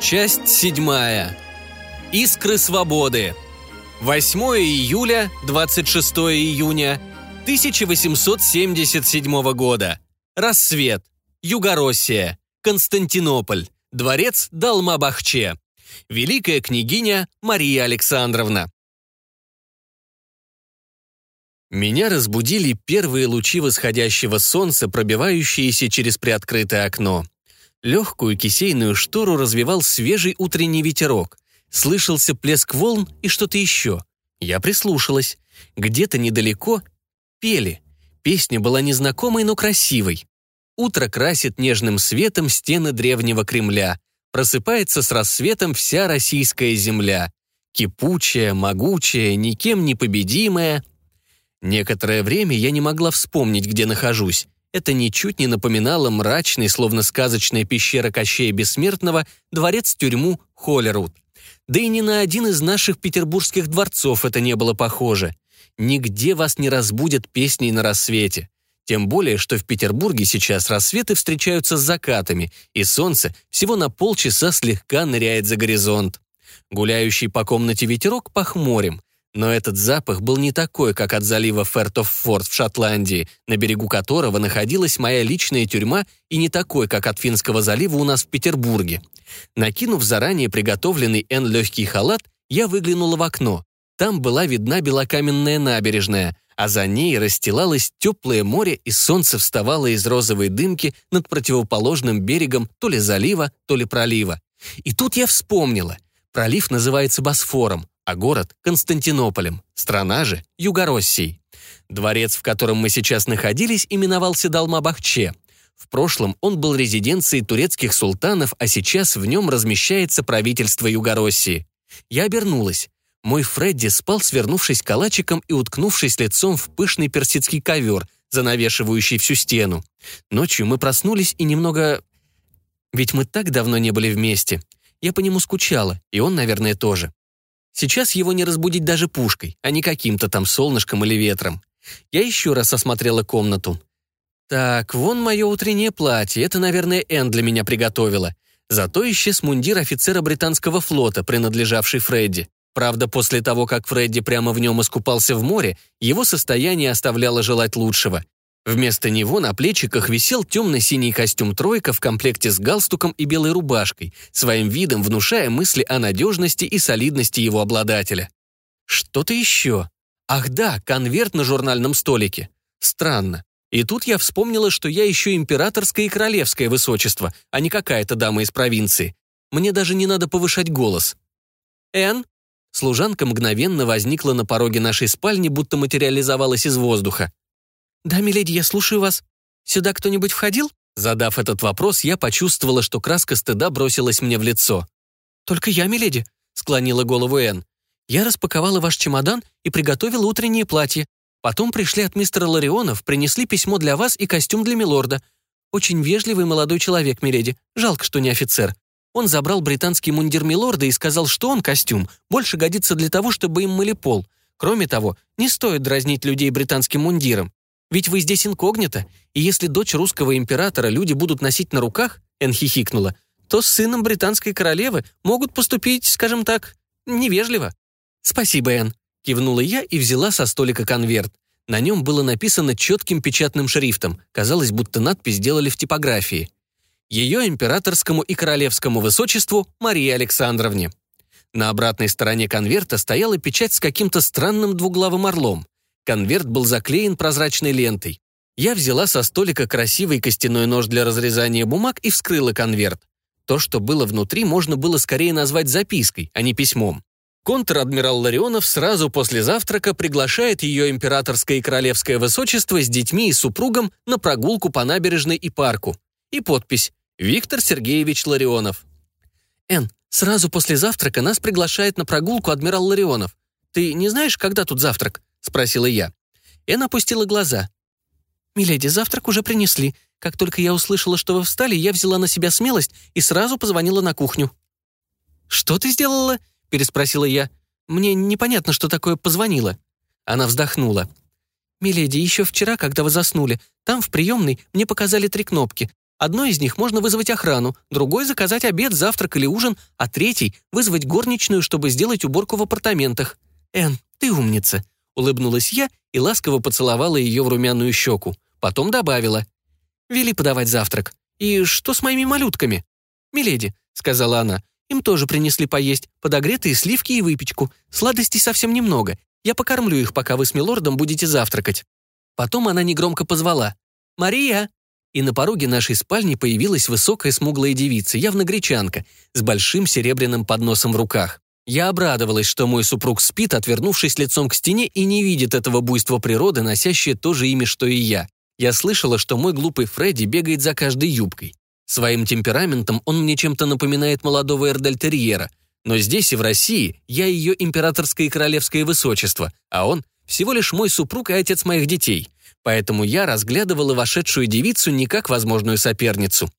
Часть седьмая. Искры свободы. 8 июля, 26 июня 1877 года. Рассвет. Югороссия. Константинополь. Дворец Далмабахче. Великая княгиня Мария Александровна. Меня разбудили первые лучи восходящего солнца, пробивающиеся через приоткрытое окно. Легкую кисейную штору развивал свежий утренний ветерок. Слышался плеск волн и что-то еще. Я прислушалась. Где-то недалеко пели. Песня была незнакомой, но красивой. Утро красит нежным светом стены древнего Кремля. Просыпается с рассветом вся российская земля. Кипучая, могучая, никем не победимая. Некоторое время я не могла вспомнить, где нахожусь. Это ничуть не напоминало мрачный, словно сказочная пещера Кощея Бессмертного, дворец-тюрьму Холлерут. Да и ни на один из наших петербургских дворцов это не было похоже. Нигде вас не разбудят песней на рассвете. Тем более, что в Петербурге сейчас рассветы встречаются с закатами, и солнце всего на полчаса слегка ныряет за горизонт. Гуляющий по комнате ветерок похмурим, но этот запах был не такой, как от залива Фертоффорд в Шотландии, на берегу которого находилась моя личная тюрьма, и не такой, как от Финского залива у нас в Петербурге. Накинув заранее приготовленный Н легкий халат, я выглянула в окно. Там была видна белокаменная набережная, а за ней расстилалось теплое море, и солнце вставало из розовой дымки над противоположным берегом то ли залива, то ли пролива. И тут я вспомнила. Пролив называется Босфором, а город — Константинополем, страна же — Югороссией. Дворец, в котором мы сейчас находились, именовался Далмабахче. В прошлом он был резиденцией турецких султанов, а сейчас в нем размещается правительство Югороссии. Я обернулась. Мой Фредди спал, свернувшись калачиком и уткнувшись лицом в пышный персидский ковер, занавешивающий всю стену. Ночью мы проснулись и немного... Ведь мы так давно не были вместе. Я по нему скучала, и он, наверное, тоже. Сейчас его не разбудить даже пушкой, а не каким-то там солнышком или ветром. Я еще раз осмотрела комнату. Так, вон мое утреннее платье, это, наверное, Энн для меня приготовила. Зато исчез мундир офицера британского флота, принадлежавший Фредди. Правда, после того, как Фредди прямо в нем искупался в море, его состояние оставляло желать лучшего. Вместо него на плечиках висел темно-синий костюм «тройка» в комплекте с галстуком и белой рубашкой, своим видом внушая мысли о надежности и солидности его обладателя. Что-то еще. Ах да, конверт на журнальном столике. Странно. И тут я вспомнила, что я еще императорское и королевское высочество, а не какая-то дама из провинции. Мне даже не надо повышать голос. «Энн?» Служанка мгновенно возникла на пороге нашей спальни, будто материализовалась из воздуха. «Да, миледи, я слушаю вас. Сюда кто-нибудь входил?» Задав этот вопрос, я почувствовала, что краска стыда бросилась мне в лицо. «Только я, миледи», — склонила голову Энн. «Я распаковала ваш чемодан и приготовила утреннее платье. Потом пришли от мистера Ларионов, принесли письмо для вас и костюм для милорда. Очень вежливый молодой человек, миледи. Жалко, что не офицер. Он забрал британский мундир милорда и сказал, что он, костюм, больше годится для того, чтобы им мыли пол. Кроме того, не стоит дразнить людей британским мундиром. Ведь вы здесь инкогнито, и если дочь русского императора люди будут носить на руках, Эн хихикнула, то с сыном британской королевы могут поступить, скажем так, невежливо. «Спасибо, Эн», — кивнула я и взяла со столика конверт. На нем было написано четким печатным шрифтом, казалось, будто надпись сделали в типографии. Ее императорскому и королевскому высочеству Марии Александровне. На обратной стороне конверта стояла печать с каким-то странным двуглавым орлом. Конверт был заклеен прозрачной лентой. Я взяла со столика красивый костяной нож для разрезания бумаг и вскрыла конверт. То, что было внутри, можно было скорее назвать запиской, а не письмом. Контр-адмирал Ларионов сразу после завтрака приглашает ее императорское и королевское высочество с детьми и супругом на прогулку по набережной и парку. И подпись «Виктор Сергеевич Ларионов». «Эн, сразу после завтрака нас приглашает на прогулку адмирал Ларионов. Ты не знаешь, когда тут завтрак?» — спросила я. Эн опустила глаза. «Миледи, завтрак уже принесли. Как только я услышала, что вы встали, я взяла на себя смелость и сразу позвонила на кухню». «Что ты сделала?» — переспросила я. «Мне непонятно, что такое позвонила». Она вздохнула. «Миледи, еще вчера, когда вы заснули, там, в приемной, мне показали три кнопки. Одной из них можно вызвать охрану, другой — заказать обед, завтрак или ужин, а третий — вызвать горничную, чтобы сделать уборку в апартаментах. Эн, ты умница», — улыбнулась я и ласково поцеловала ее в румяную щеку. Потом добавила. «Вели подавать завтрак. И что с моими малютками?» «Миледи», — сказала она, — «им тоже принесли поесть, подогретые сливки и выпечку. Сладостей совсем немного. Я покормлю их, пока вы с милордом будете завтракать». Потом она негромко позвала. «Мария!» И на пороге нашей спальни появилась высокая смуглая девица, явно гречанка, с большим серебряным подносом в руках. Я обрадовалась, что мой супруг спит, отвернувшись лицом к стене и не видит этого буйства природы, носящее то же имя, что и я. Я слышала, что мой глупый Фредди бегает за каждой юбкой. Своим темпераментом он мне чем-то напоминает молодого эрдельтерьера, но здесь и в России я ее императорское и королевское высочество, а он всего лишь мой супруг и отец моих детей. Поэтому я разглядывала вошедшую девицу не как возможную соперницу.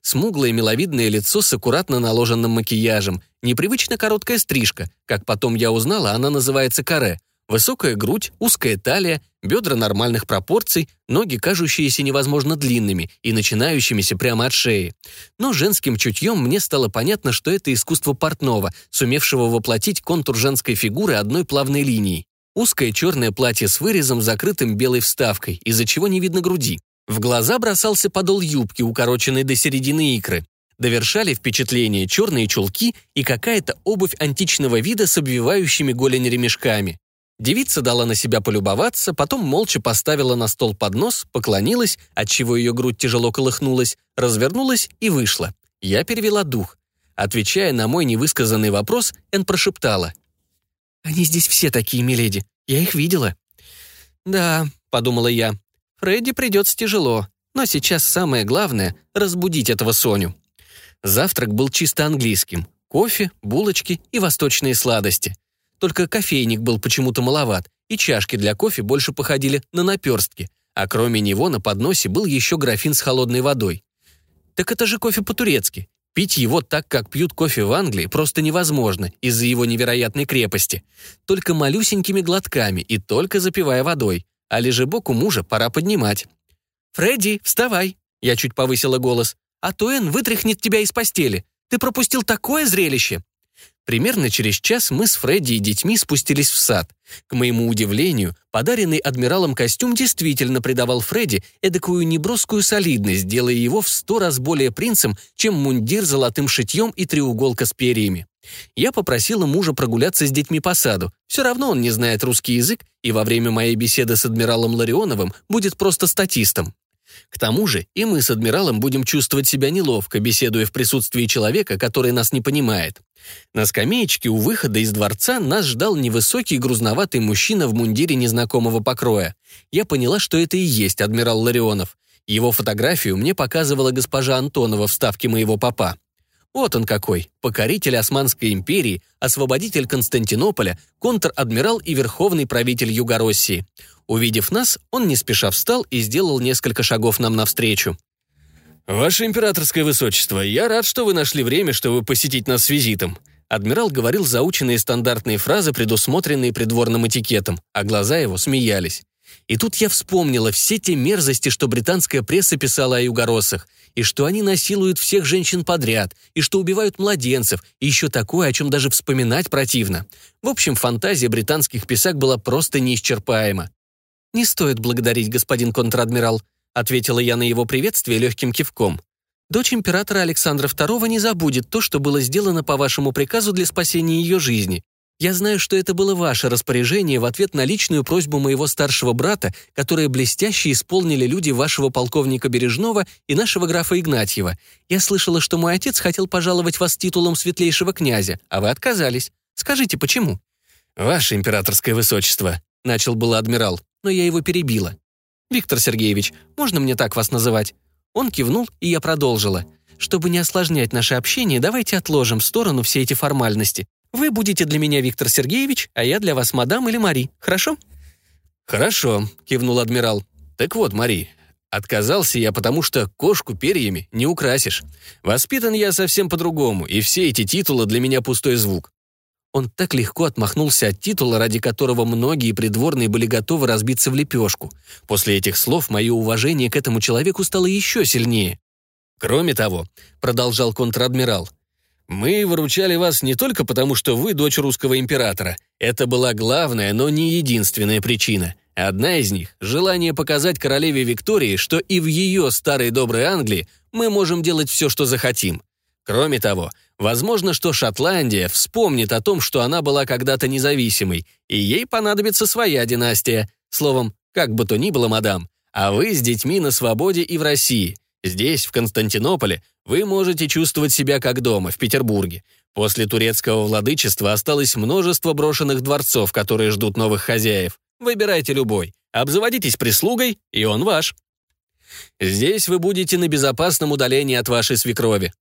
Смуглое миловидное лицо с аккуратно наложенным макияжем, непривычно короткая стрижка, как потом я узнала, она называется каре, высокая грудь, узкая талия, бедра нормальных пропорций, ноги, кажущиеся невозможно длинными и начинающимися прямо от шеи. Но женским чутьем мне стало понятно, что это искусство портного, сумевшего воплотить контур женской фигуры одной плавной линией. Узкое черное платье с вырезом, закрытым белой вставкой, из-за чего не видно груди. В глаза бросался подол юбки, укороченной до середины икры. Довершали впечатление черные чулки и какая-то обувь античного вида с обвивающими голень ремешками. Девица дала на себя полюбоваться, потом молча поставила на стол поднос, поклонилась, отчего ее грудь тяжело колыхнулась, развернулась и вышла. Я перевела дух. Отвечая на мой невысказанный вопрос, Эн прошептала. «Они здесь все такие, миледи. Я их видела». «Да», — подумала я, — «Фредди придется тяжело, но сейчас самое главное — разбудить этого Соню». Завтрак был чисто английским. Кофе, булочки и восточные сладости. Только кофейник был почему-то маловат, и чашки для кофе больше походили на наперстки, а кроме него на подносе был еще графин с холодной водой. Так это же кофе по-турецки. Пить его так, как пьют кофе в Англии, просто невозможно из-за его невероятной крепости. Только малюсенькими глотками и только запивая водой. А лежебок у мужа пора поднимать. «Фредди, вставай!» Я чуть повысила голос. «А то Энн вытряхнет тебя из постели. Ты пропустил такое зрелище!» Примерно через час мы с Фредди и детьми спустились в сад. К моему удивлению, подаренный адмиралом костюм действительно придавал Фредди эдакую неброскую солидность, делая его в сто раз более принцем, чем мундир с золотым шитьем и треуголка с перьями. Я попросила мужа прогуляться с детьми по саду. Все равно он не знает русский язык, и во время моей беседы с адмиралом Ларионовым будет просто статистом. К тому же и мы с адмиралом будем чувствовать себя неловко, беседуя в присутствии человека, который нас не понимает. На скамеечке у выхода из дворца нас ждал невысокий грузноватый мужчина в мундире незнакомого покроя. Я поняла, что это и есть адмирал Ларионов. Его фотографию мне показывала госпожа Антонова в ставке моего папа. Вот он какой, покоритель Османской империи, освободитель Константинополя, контр-адмирал и верховный правитель Югороссии. Увидев нас, он не спеша встал и сделал несколько шагов нам навстречу. «Ваше императорское высочество, я рад, что вы нашли время, чтобы посетить нас с визитом». Адмирал говорил заученные стандартные фразы, предусмотренные придворным этикетом, а глаза его смеялись. И тут я вспомнила все те мерзости, что британская пресса писала о югороссах, и что они насилуют всех женщин подряд, и что убивают младенцев, и еще такое, о чем даже вспоминать противно. В общем, фантазия британских писак была просто неисчерпаема. «Не стоит благодарить, господин контр-адмирал», ответила я на его приветствие легким кивком. «Дочь императора Александра II не забудет то, что было сделано по вашему приказу для спасения ее жизни. Я знаю, что это было ваше распоряжение в ответ на личную просьбу моего старшего брата, которые блестяще исполнили люди вашего полковника Бережного и нашего графа Игнатьева. Я слышала, что мой отец хотел пожаловать вас титулом светлейшего князя, а вы отказались. Скажите, почему?» «Ваше императорское высочество», — начал было адмирал но я его перебила. «Виктор Сергеевич, можно мне так вас называть?» Он кивнул, и я продолжила. «Чтобы не осложнять наше общение, давайте отложим в сторону все эти формальности. Вы будете для меня Виктор Сергеевич, а я для вас мадам или Мари, хорошо?» «Хорошо», — кивнул адмирал. «Так вот, Мари, отказался я, потому что кошку перьями не украсишь. Воспитан я совсем по-другому, и все эти титулы для меня пустой звук. Он так легко отмахнулся от титула, ради которого многие придворные были готовы разбиться в лепешку. После этих слов мое уважение к этому человеку стало еще сильнее. Кроме того, продолжал контр-адмирал, мы выручали вас не только потому, что вы дочь русского императора. Это была главная, но не единственная причина. Одна из них – желание показать королеве Виктории, что и в ее старой доброй Англии мы можем делать все, что захотим. Кроме того, возможно, что Шотландия вспомнит о том, что она была когда-то независимой, и ей понадобится своя династия. Словом, как бы то ни было, мадам, а вы с детьми на свободе и в России. Здесь, в Константинополе, вы можете чувствовать себя как дома, в Петербурге. После турецкого владычества осталось множество брошенных дворцов, которые ждут новых хозяев. Выбирайте любой. Обзаводитесь прислугой, и он ваш. Здесь вы будете на безопасном удалении от вашей свекрови.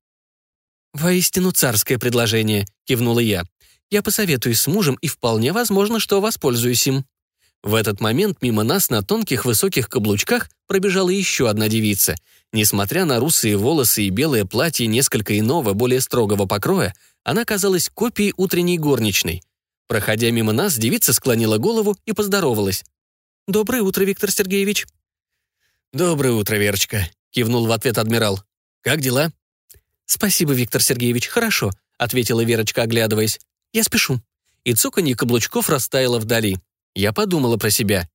«Воистину царское предложение», — кивнула я. «Я посоветуюсь с мужем, и вполне возможно, что воспользуюсь им». В этот момент мимо нас на тонких высоких каблучках пробежала еще одна девица. Несмотря на русые волосы и белое платье несколько иного, более строгого покроя, она казалась копией утренней горничной. Проходя мимо нас, девица склонила голову и поздоровалась. «Доброе утро, Виктор Сергеевич». «Доброе утро, Верочка», — кивнул в ответ адмирал. «Как дела?» «Спасибо, Виктор Сергеевич, хорошо», — ответила Верочка, оглядываясь. «Я спешу». И цоканье каблучков растаяло вдали. Я подумала про себя.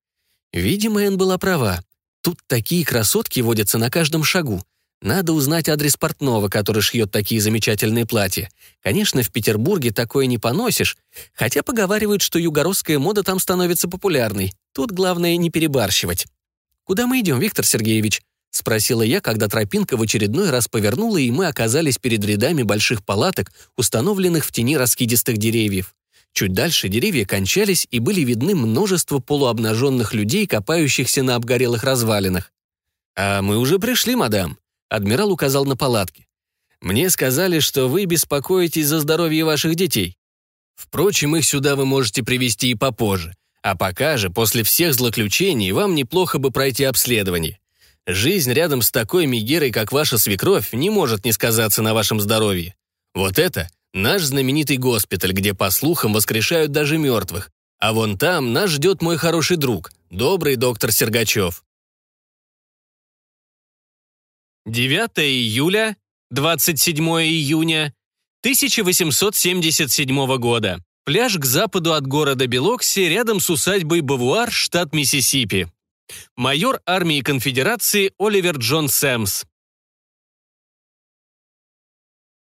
Видимо, Энн была права. Тут такие красотки водятся на каждом шагу. Надо узнать адрес портного, который шьет такие замечательные платья. Конечно, в Петербурге такое не поносишь, хотя поговаривают, что югородская мода там становится популярной. Тут главное не перебарщивать. «Куда мы идем, Виктор Сергеевич?» — спросила я, когда тропинка в очередной раз повернула, и мы оказались перед рядами больших палаток, установленных в тени раскидистых деревьев. Чуть дальше деревья кончались, и были видны множество полуобнаженных людей, копающихся на обгорелых развалинах. «А мы уже пришли, мадам», — адмирал указал на палатки. «Мне сказали, что вы беспокоитесь за здоровье ваших детей. Впрочем, их сюда вы можете привести и попозже. А пока же, после всех злоключений, вам неплохо бы пройти обследование. Жизнь рядом с такой мигерой, как ваша свекровь, не может не сказаться на вашем здоровье. Вот это Наш знаменитый госпиталь, где, по слухам, воскрешают даже мертвых. А вон там нас ждет мой хороший друг, добрый доктор Сергачев. 9 июля, 27 июня 1877 года. Пляж к западу от города Белокси, рядом с усадьбой Бавуар, штат Миссисипи. Майор армии конфедерации Оливер Джон Сэмс.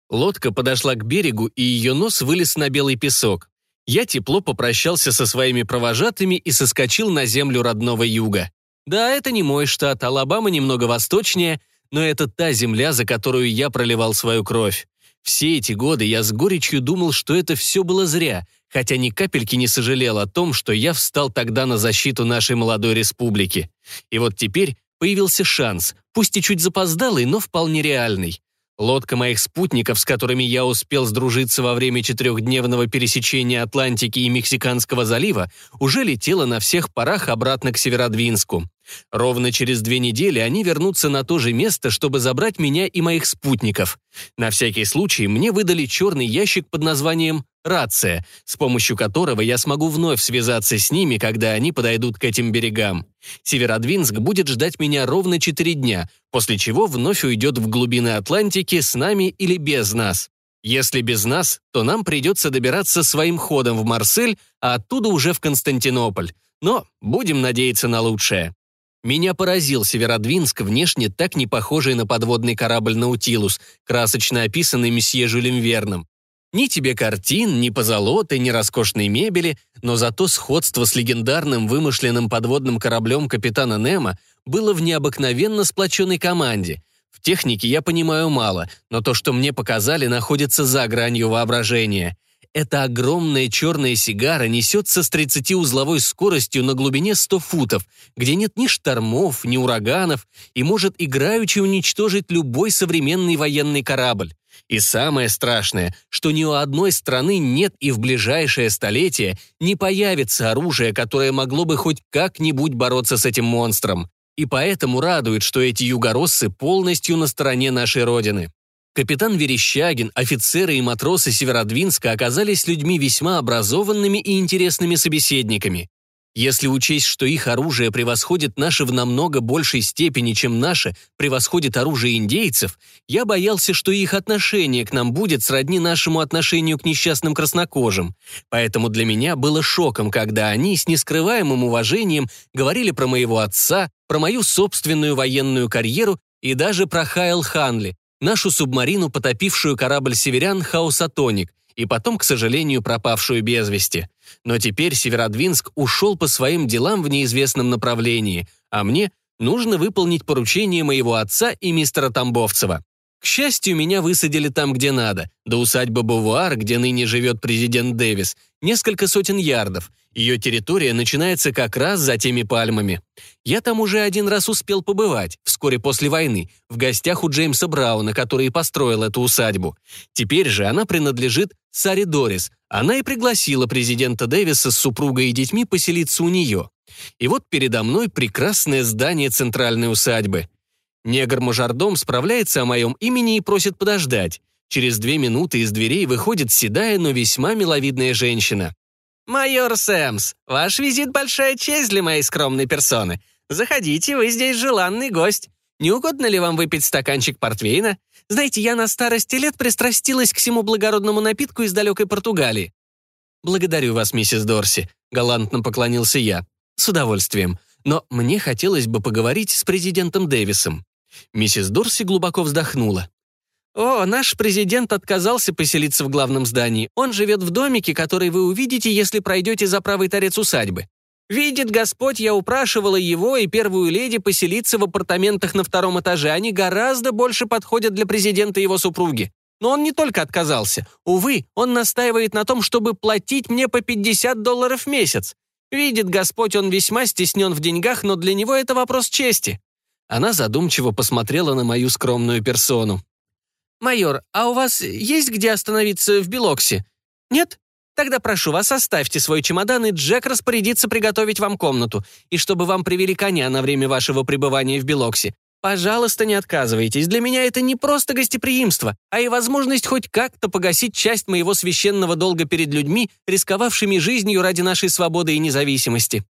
Лодка подошла к берегу, и ее нос вылез на белый песок. Я тепло попрощался со своими провожатыми и соскочил на землю родного юга. Да, это не мой штат, Алабама немного восточнее, но это та земля, за которую я проливал свою кровь. Все эти годы я с горечью думал, что это все было зря, хотя ни капельки не сожалел о том, что я встал тогда на защиту нашей молодой республики. И вот теперь появился шанс, пусть и чуть запоздалый, но вполне реальный. Лодка моих спутников, с которыми я успел сдружиться во время четырехдневного пересечения Атлантики и Мексиканского залива, уже летела на всех парах обратно к Северодвинску. Ровно через две недели они вернутся на то же место, чтобы забрать меня и моих спутников. На всякий случай мне выдали черный ящик под названием рация, с помощью которого я смогу вновь связаться с ними, когда они подойдут к этим берегам. Северодвинск будет ждать меня ровно 4 дня, после чего вновь уйдет в глубины Атлантики с нами или без нас. Если без нас, то нам придется добираться своим ходом в Марсель, а оттуда уже в Константинополь. Но будем надеяться на лучшее. Меня поразил Северодвинск, внешне так не похожий на подводный корабль «Наутилус», красочно описанный месье Жюлем Верном. Ни тебе картин, ни позолоты, ни роскошной мебели, но зато сходство с легендарным вымышленным подводным кораблем капитана Немо было в необыкновенно сплоченной команде. В технике я понимаю мало, но то, что мне показали, находится за гранью воображения. Эта огромная черная сигара несется с 30-узловой скоростью на глубине 100 футов, где нет ни штормов, ни ураганов, и может играючи уничтожить любой современный военный корабль. И самое страшное, что ни у одной страны нет и в ближайшее столетие не появится оружие, которое могло бы хоть как-нибудь бороться с этим монстром. И поэтому радует, что эти югороссы полностью на стороне нашей Родины. Капитан Верещагин, офицеры и матросы Северодвинска оказались людьми весьма образованными и интересными собеседниками. Если учесть, что их оружие превосходит наше в намного большей степени, чем наше превосходит оружие индейцев, я боялся, что их отношение к нам будет сродни нашему отношению к несчастным краснокожим. Поэтому для меня было шоком, когда они с нескрываемым уважением говорили про моего отца, про мою собственную военную карьеру и даже про Хайл Ханли, нашу субмарину, потопившую корабль северян «Хаусатоник», и потом, к сожалению, пропавшую без вести. Но теперь Северодвинск ушел по своим делам в неизвестном направлении, а мне нужно выполнить поручение моего отца и мистера Тамбовцева. К счастью, меня высадили там, где надо, до усадьбы Бавуар, где ныне живет президент Дэвис, несколько сотен ярдов. Ее территория начинается как раз за теми пальмами. Я там уже один раз успел побывать, вскоре после войны, в гостях у Джеймса Брауна, который и построил эту усадьбу. Теперь же она принадлежит Саре Дорис. Она и пригласила президента Дэвиса с супругой и детьми поселиться у нее. И вот передо мной прекрасное здание центральной усадьбы. Негр-мажордом справляется о моем имени и просит подождать. Через две минуты из дверей выходит седая, но весьма миловидная женщина. «Майор Сэмс, ваш визит — большая честь для моей скромной персоны. Заходите, вы здесь желанный гость. Не угодно ли вам выпить стаканчик портвейна? Знаете, я на старости лет пристрастилась к всему благородному напитку из далекой Португалии». «Благодарю вас, миссис Дорси», — галантно поклонился я. «С удовольствием. Но мне хотелось бы поговорить с президентом Дэвисом». Миссис Дорси глубоко вздохнула. «О, наш президент отказался поселиться в главном здании. Он живет в домике, который вы увидите, если пройдете за правый торец усадьбы. Видит Господь, я упрашивала его и первую леди поселиться в апартаментах на втором этаже. Они гораздо больше подходят для президента и его супруги. Но он не только отказался. Увы, он настаивает на том, чтобы платить мне по 50 долларов в месяц. Видит Господь, он весьма стеснен в деньгах, но для него это вопрос чести. Она задумчиво посмотрела на мою скромную персону. «Майор, а у вас есть где остановиться в Белоксе? Нет? Тогда прошу вас, оставьте свой чемодан, и Джек распорядится приготовить вам комнату, и чтобы вам привели коня на время вашего пребывания в Белоксе. Пожалуйста, не отказывайтесь. Для меня это не просто гостеприимство, а и возможность хоть как-то погасить часть моего священного долга перед людьми, рисковавшими жизнью ради нашей свободы и независимости.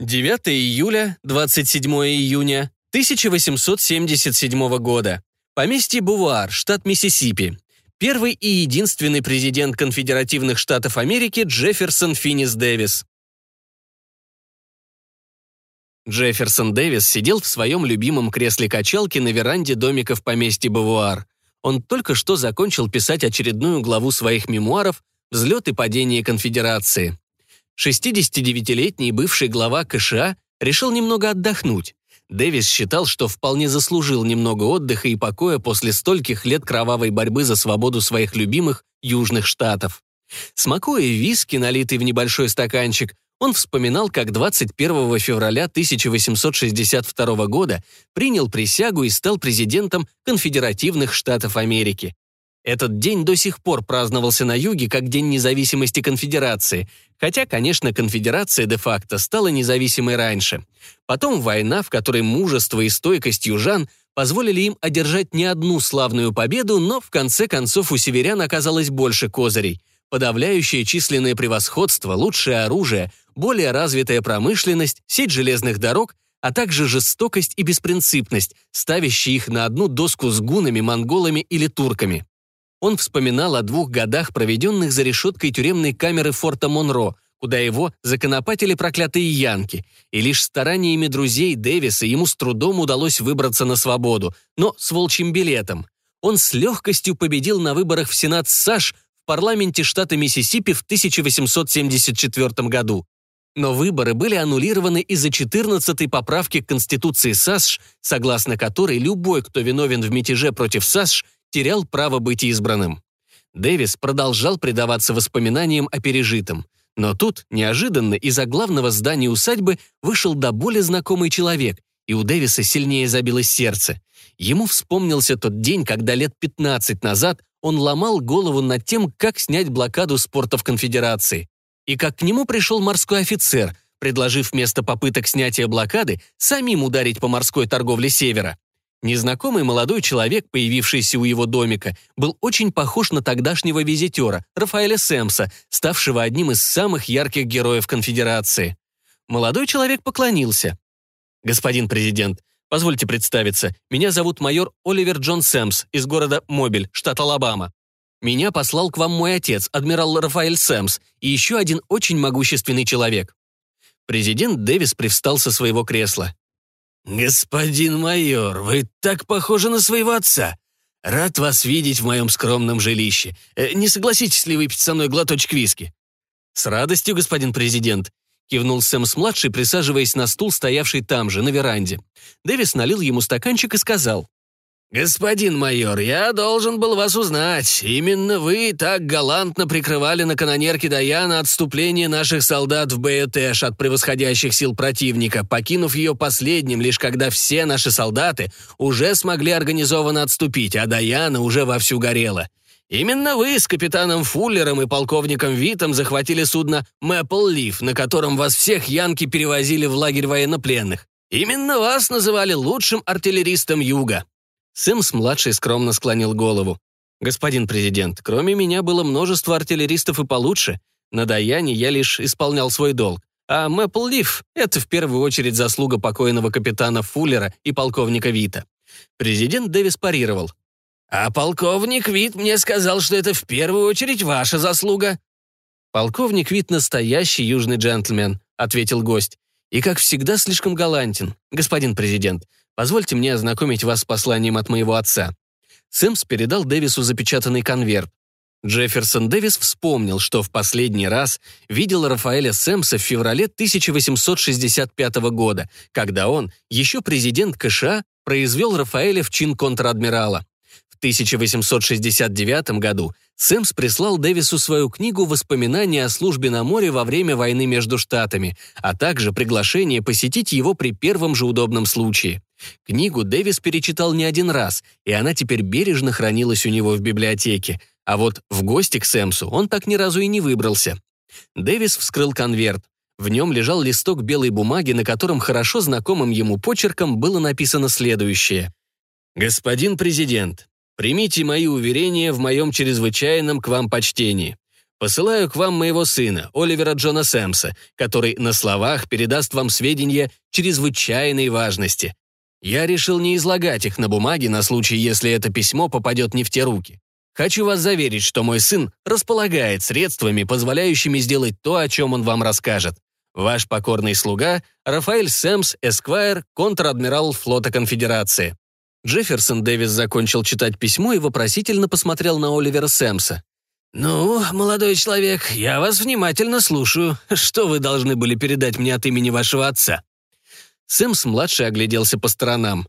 9 июля, 27 июня 1877 года. Поместье Бувуар, штат Миссисипи. Первый и единственный президент конфедеративных штатов Америки Джефферсон Финнис Дэвис. Джефферсон Дэвис сидел в своем любимом кресле качалки на веранде домика в поместье Бавуар. Он только что закончил писать очередную главу своих мемуаров «Взлет и падение конфедерации». 69-летний бывший глава КША решил немного отдохнуть. Дэвис считал, что вполне заслужил немного отдыха и покоя после стольких лет кровавой борьбы за свободу своих любимых южных штатов. Смакуя виски, налитый в небольшой стаканчик, он вспоминал, как 21 февраля 1862 года принял присягу и стал президентом Конфедеративных Штатов Америки. Этот день до сих пор праздновался на юге как День независимости конфедерации, хотя, конечно, конфедерация де-факто стала независимой раньше. Потом война, в которой мужество и стойкость южан позволили им одержать не одну славную победу, но в конце концов у северян оказалось больше козырей. Подавляющее численное превосходство, лучшее оружие, более развитая промышленность, сеть железных дорог – а также жестокость и беспринципность, ставящие их на одну доску с гунами, монголами или турками. Он вспоминал о двух годах, проведенных за решеткой тюремной камеры форта Монро, куда его законопатили проклятые янки, и лишь стараниями друзей Дэвиса ему с трудом удалось выбраться на свободу, но с волчьим билетом. Он с легкостью победил на выборах в Сенат САШ в парламенте штата Миссисипи в 1874 году. Но выборы были аннулированы из-за 14-й поправки к Конституции САСШ, согласно которой любой, кто виновен в мятеже против САСШ, терял право быть избранным. Дэвис продолжал предаваться воспоминаниям о пережитом. Но тут, неожиданно, из-за главного здания усадьбы вышел до боли знакомый человек, и у Дэвиса сильнее забилось сердце. Ему вспомнился тот день, когда лет 15 назад он ломал голову над тем, как снять блокаду спорта в конфедерации. И как к нему пришел морской офицер, предложив вместо попыток снятия блокады самим ударить по морской торговле севера. Незнакомый молодой человек, появившийся у его домика, был очень похож на тогдашнего визитера, Рафаэля Сэмса, ставшего одним из самых ярких героев конфедерации. Молодой человек поклонился. «Господин президент, позвольте представиться, меня зовут майор Оливер Джон Сэмс из города Мобиль, штат Алабама. Меня послал к вам мой отец, адмирал Рафаэль Сэмс, и еще один очень могущественный человек». Президент Дэвис привстал со своего кресла. «Господин майор, вы так похожи на своего отца. Рад вас видеть в моем скромном жилище. Э, не согласитесь ли выпить со мной глоточек виски?» «С радостью, господин президент», — кивнул Сэмс-младший, присаживаясь на стул, стоявший там же, на веранде. Дэвис налил ему стаканчик и сказал. «Господин майор, я должен был вас узнать. Именно вы так галантно прикрывали на канонерке Даяна отступление наших солдат в Бейотэш от превосходящих сил противника, покинув ее последним, лишь когда все наши солдаты уже смогли организованно отступить, а Даяна уже вовсю горела. Именно вы с капитаном Фуллером и полковником Витом захватили судно «Мэпл Лив», на котором вас всех янки перевозили в лагерь военнопленных. Именно вас называли лучшим артиллеристом Юга. Сэмс-младший скромно склонил голову. «Господин президент, кроме меня было множество артиллеристов и получше. На Даяне я лишь исполнял свой долг. А Мэпл Лив — это в первую очередь заслуга покойного капитана Фуллера и полковника Вита». Президент Дэвис парировал. «А полковник Вит мне сказал, что это в первую очередь ваша заслуга». «Полковник Вит настоящий южный джентльмен», — ответил гость. «И, как всегда, слишком галантен. Господин президент, Позвольте мне ознакомить вас с посланием от моего отца». Сэмс передал Дэвису запечатанный конверт. Джефферсон Дэвис вспомнил, что в последний раз видел Рафаэля Сэмса в феврале 1865 года, когда он, еще президент КША, произвел Рафаэля в чин контр-адмирала. В 1869 году Сэмс прислал Дэвису свою книгу «Воспоминания о службе на море во время войны между штатами», а также приглашение посетить его при первом же удобном случае. Книгу Дэвис перечитал не один раз, и она теперь бережно хранилась у него в библиотеке. А вот в гости к Сэмсу он так ни разу и не выбрался. Дэвис вскрыл конверт. В нем лежал листок белой бумаги, на котором хорошо знакомым ему почерком было написано следующее. «Господин президент, примите мои уверения в моем чрезвычайном к вам почтении. Посылаю к вам моего сына, Оливера Джона Сэмса, который на словах передаст вам сведения чрезвычайной важности, я решил не излагать их на бумаге на случай, если это письмо попадет не в те руки. Хочу вас заверить, что мой сын располагает средствами, позволяющими сделать то, о чем он вам расскажет. Ваш покорный слуга Рафаэль Сэмс, эсквайр, контр-адмирал флота Конфедерации. Джефферсон Дэвис закончил читать письмо и вопросительно посмотрел на Оливера Сэмса. «Ну, молодой человек, я вас внимательно слушаю. Что вы должны были передать мне от имени вашего отца?» Сэмс-младший огляделся по сторонам.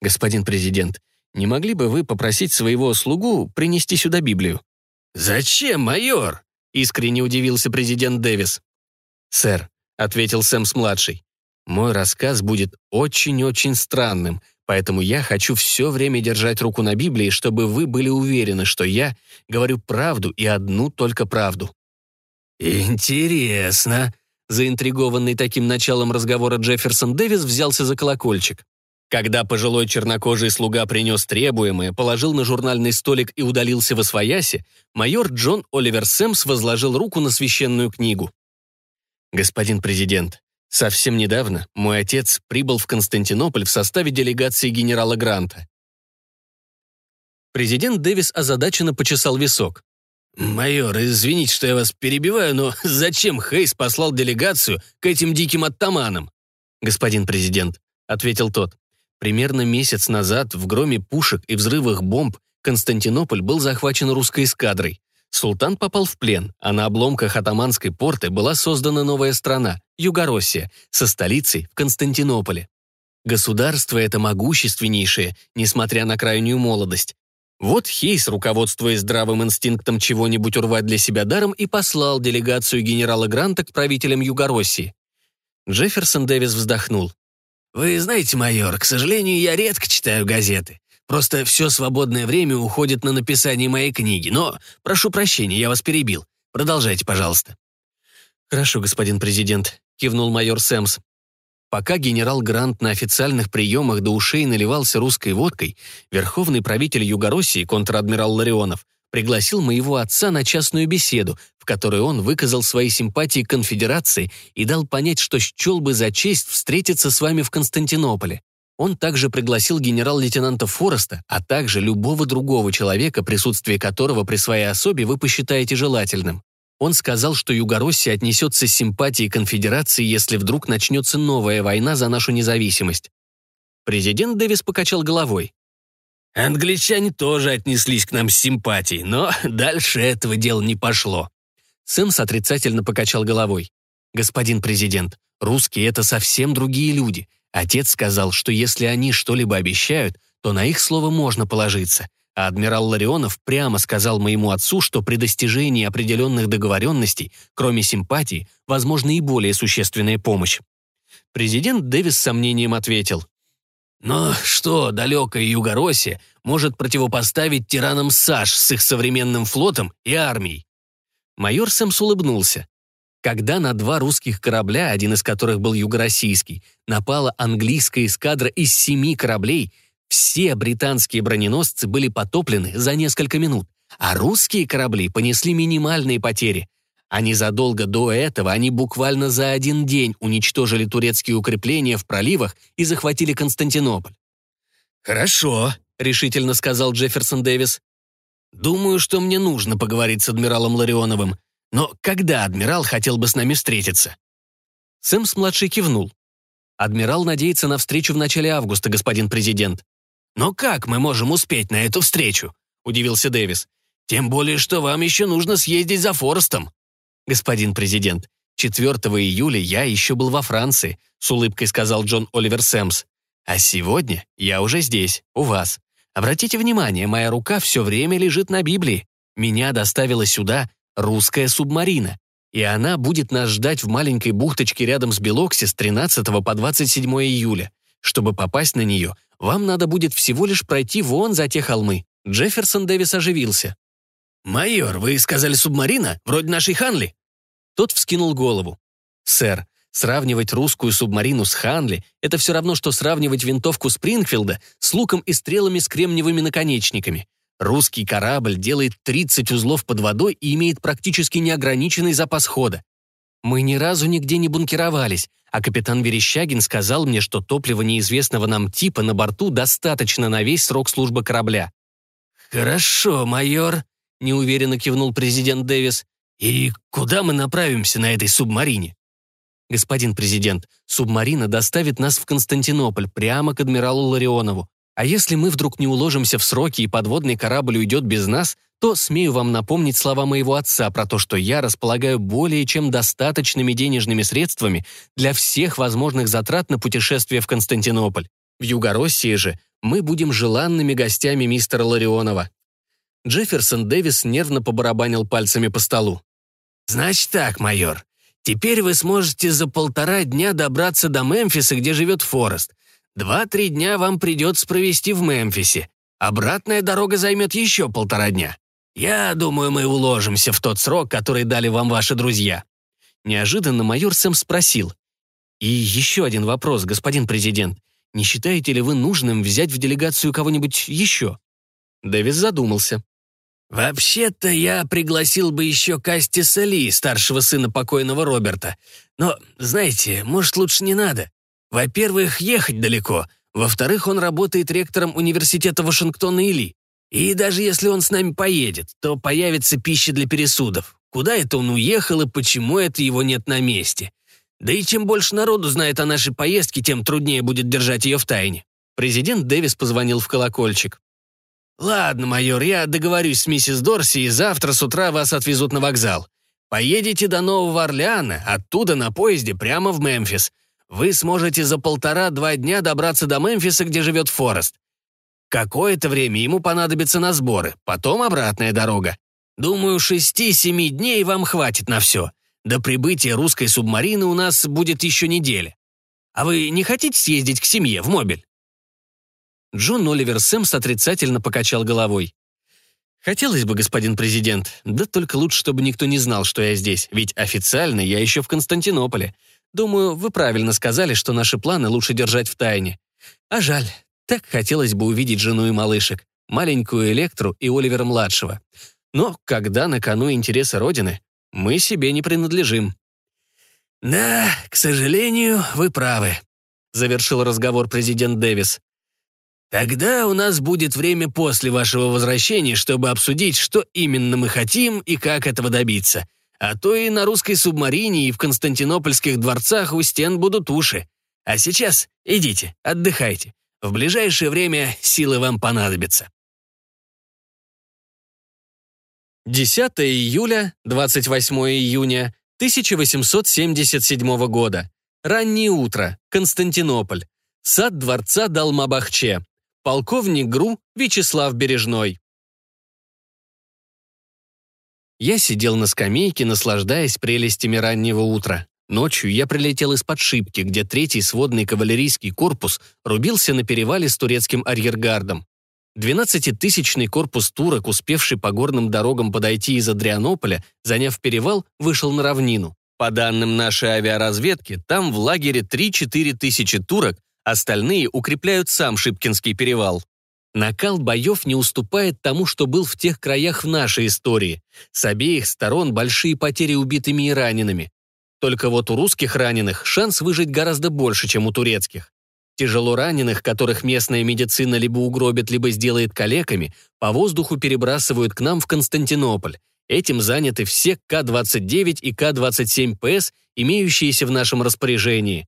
«Господин президент, не могли бы вы попросить своего слугу принести сюда Библию?» «Зачем, майор?» — искренне удивился президент Дэвис. «Сэр», — ответил Сэмс-младший, «мой рассказ будет очень-очень странным, поэтому я хочу все время держать руку на Библии, чтобы вы были уверены, что я говорю правду и одну только правду». «Интересно», Заинтригованный таким началом разговора Джефферсон Дэвис взялся за колокольчик. Когда пожилой чернокожий слуга принес требуемое, положил на журнальный столик и удалился во свояси, майор Джон Оливер Сэмс возложил руку на священную книгу. «Господин президент, совсем недавно мой отец прибыл в Константинополь в составе делегации генерала Гранта». Президент Дэвис озадаченно почесал висок. «Майор, извините, что я вас перебиваю, но зачем Хейс послал делегацию к этим диким оттаманам?» «Господин президент», — ответил тот, «примерно месяц назад в громе пушек и взрывах бомб Константинополь был захвачен русской эскадрой. Султан попал в плен, а на обломках атаманской порты была создана новая страна – Югороссия, со столицей в Константинополе. Государство это могущественнейшее, несмотря на крайнюю молодость, вот Хейс, руководствуясь здравым инстинктом чего-нибудь урвать для себя даром, и послал делегацию генерала Гранта к правителям Югороссии. Джефферсон Дэвис вздохнул. «Вы знаете, майор, к сожалению, я редко читаю газеты. Просто все свободное время уходит на написание моей книги. Но, прошу прощения, я вас перебил. Продолжайте, пожалуйста». «Хорошо, господин президент», — кивнул майор Сэмс. Пока генерал Грант на официальных приемах до ушей наливался русской водкой, верховный правитель Югороссии, контр-адмирал Ларионов, пригласил моего отца на частную беседу, в которой он выказал свои симпатии к конфедерации и дал понять, что счел бы за честь встретиться с вами в Константинополе. Он также пригласил генерал-лейтенанта Фореста, а также любого другого человека, присутствие которого при своей особе вы посчитаете желательным. Он сказал, что Югороссия отнесется с симпатией конфедерации, если вдруг начнется новая война за нашу независимость. Президент Дэвис покачал головой. Англичане тоже отнеслись к нам с симпатией, но дальше этого дела не пошло. Сэмс отрицательно покачал головой. «Господин президент, русские — это совсем другие люди. Отец сказал, что если они что-либо обещают, то на их слово можно положиться. А адмирал Ларионов прямо сказал моему отцу, что при достижении определенных договоренностей, кроме симпатии, возможна и более существенная помощь. Президент Дэвис с сомнением ответил. Но что далекая Югороссия может противопоставить тиранам САШ с их современным флотом и армией? Майор Сэмс улыбнулся. Когда на два русских корабля, один из которых был югороссийский, напала английская эскадра из семи кораблей, все британские броненосцы были потоплены за несколько минут, а русские корабли понесли минимальные потери – а незадолго до этого они буквально за один день уничтожили турецкие укрепления в проливах и захватили Константинополь. «Хорошо», — решительно сказал Джефферсон Дэвис. «Думаю, что мне нужно поговорить с адмиралом Ларионовым. Но когда адмирал хотел бы с нами встретиться?» Сэмс-младший кивнул. «Адмирал надеется на встречу в начале августа, господин президент». «Но как мы можем успеть на эту встречу?» — удивился Дэвис. «Тем более, что вам еще нужно съездить за Форестом». «Господин президент, 4 июля я еще был во Франции», с улыбкой сказал Джон Оливер Сэмс. «А сегодня я уже здесь, у вас. Обратите внимание, моя рука все время лежит на Библии. Меня доставила сюда русская субмарина, и она будет нас ждать в маленькой бухточке рядом с Белокси с 13 по 27 июля. Чтобы попасть на нее, вам надо будет всего лишь пройти вон за те холмы». Джефферсон Дэвис оживился. «Майор, вы сказали субмарина? Вроде нашей Ханли?» Тот вскинул голову. «Сэр, сравнивать русскую субмарину с Ханли — это все равно, что сравнивать винтовку Спрингфилда с луком и стрелами с кремниевыми наконечниками. Русский корабль делает 30 узлов под водой и имеет практически неограниченный запас хода. Мы ни разу нигде не бункеровались, а капитан Верещагин сказал мне, что топлива неизвестного нам типа на борту достаточно на весь срок службы корабля. «Хорошо, майор», — неуверенно кивнул президент Дэвис. «И куда мы направимся на этой субмарине?» «Господин президент, субмарина доставит нас в Константинополь, прямо к адмиралу Ларионову. А если мы вдруг не уложимся в сроки и подводный корабль уйдет без нас, то смею вам напомнить слова моего отца про то, что я располагаю более чем достаточными денежными средствами для всех возможных затрат на путешествие в Константинополь. В Югороссии же мы будем желанными гостями мистера Ларионова». Джефферсон Дэвис нервно побарабанил пальцами по столу. «Значит так, майор. Теперь вы сможете за полтора дня добраться до Мемфиса, где живет Форест. Два-три дня вам придется провести в Мемфисе. Обратная дорога займет еще полтора дня. Я думаю, мы уложимся в тот срок, который дали вам ваши друзья». Неожиданно майор Сэм спросил. «И еще один вопрос, господин президент. Не считаете ли вы нужным взять в делегацию кого-нибудь еще?» Дэвис задумался. «Вообще-то я пригласил бы еще Кастиса Ли, старшего сына покойного Роберта. Но, знаете, может, лучше не надо. Во-первых, ехать далеко. Во-вторых, он работает ректором университета Вашингтона и Ли. И даже если он с нами поедет, то появится пища для пересудов. Куда это он уехал и почему это его нет на месте? Да и чем больше народу знает о нашей поездке, тем труднее будет держать ее в тайне». Президент Дэвис позвонил в колокольчик. «Ладно, майор, я договорюсь с миссис Дорси, и завтра с утра вас отвезут на вокзал. Поедете до Нового Орлеана, оттуда на поезде прямо в Мемфис. Вы сможете за полтора-два дня добраться до Мемфиса, где живет Форест. Какое-то время ему понадобится на сборы, потом обратная дорога. Думаю, шести-семи дней вам хватит на все. До прибытия русской субмарины у нас будет еще неделя. А вы не хотите съездить к семье в Мобиль?» Джон Оливер Сэмс отрицательно покачал головой. «Хотелось бы, господин президент, да только лучше, чтобы никто не знал, что я здесь, ведь официально я еще в Константинополе. Думаю, вы правильно сказали, что наши планы лучше держать в тайне. А жаль, так хотелось бы увидеть жену и малышек, маленькую Электру и Оливера-младшего. Но когда на кону интересы Родины, мы себе не принадлежим. «Да, к сожалению, вы правы», — завершил разговор президент Дэвис. «Тогда у нас будет время после вашего возвращения, чтобы обсудить, что именно мы хотим и как этого добиться. А то и на русской субмарине, и в константинопольских дворцах у стен будут уши. А сейчас идите, отдыхайте. В ближайшее время силы вам понадобятся». 10 июля, 28 июня 1877 года. Раннее утро. Константинополь. Сад дворца Далмабахче. Полковник ГРУ Вячеслав Бережной. Я сидел на скамейке, наслаждаясь прелестями раннего утра. Ночью я прилетел из подшибки, где третий сводный кавалерийский корпус рубился на перевале с турецким арьергардом. Двенадцатитысячный корпус турок, успевший по горным дорогам подойти из Адрианополя, заняв перевал, вышел на равнину. По данным нашей авиаразведки, там в лагере 3-4 тысячи турок, остальные укрепляют сам Шипкинский перевал. Накал боев не уступает тому, что был в тех краях в нашей истории. С обеих сторон большие потери убитыми и ранеными. Только вот у русских раненых шанс выжить гораздо больше, чем у турецких. Тяжело раненых, которых местная медицина либо угробит, либо сделает калеками, по воздуху перебрасывают к нам в Константинополь. Этим заняты все К-29 и К-27 ПС, имеющиеся в нашем распоряжении.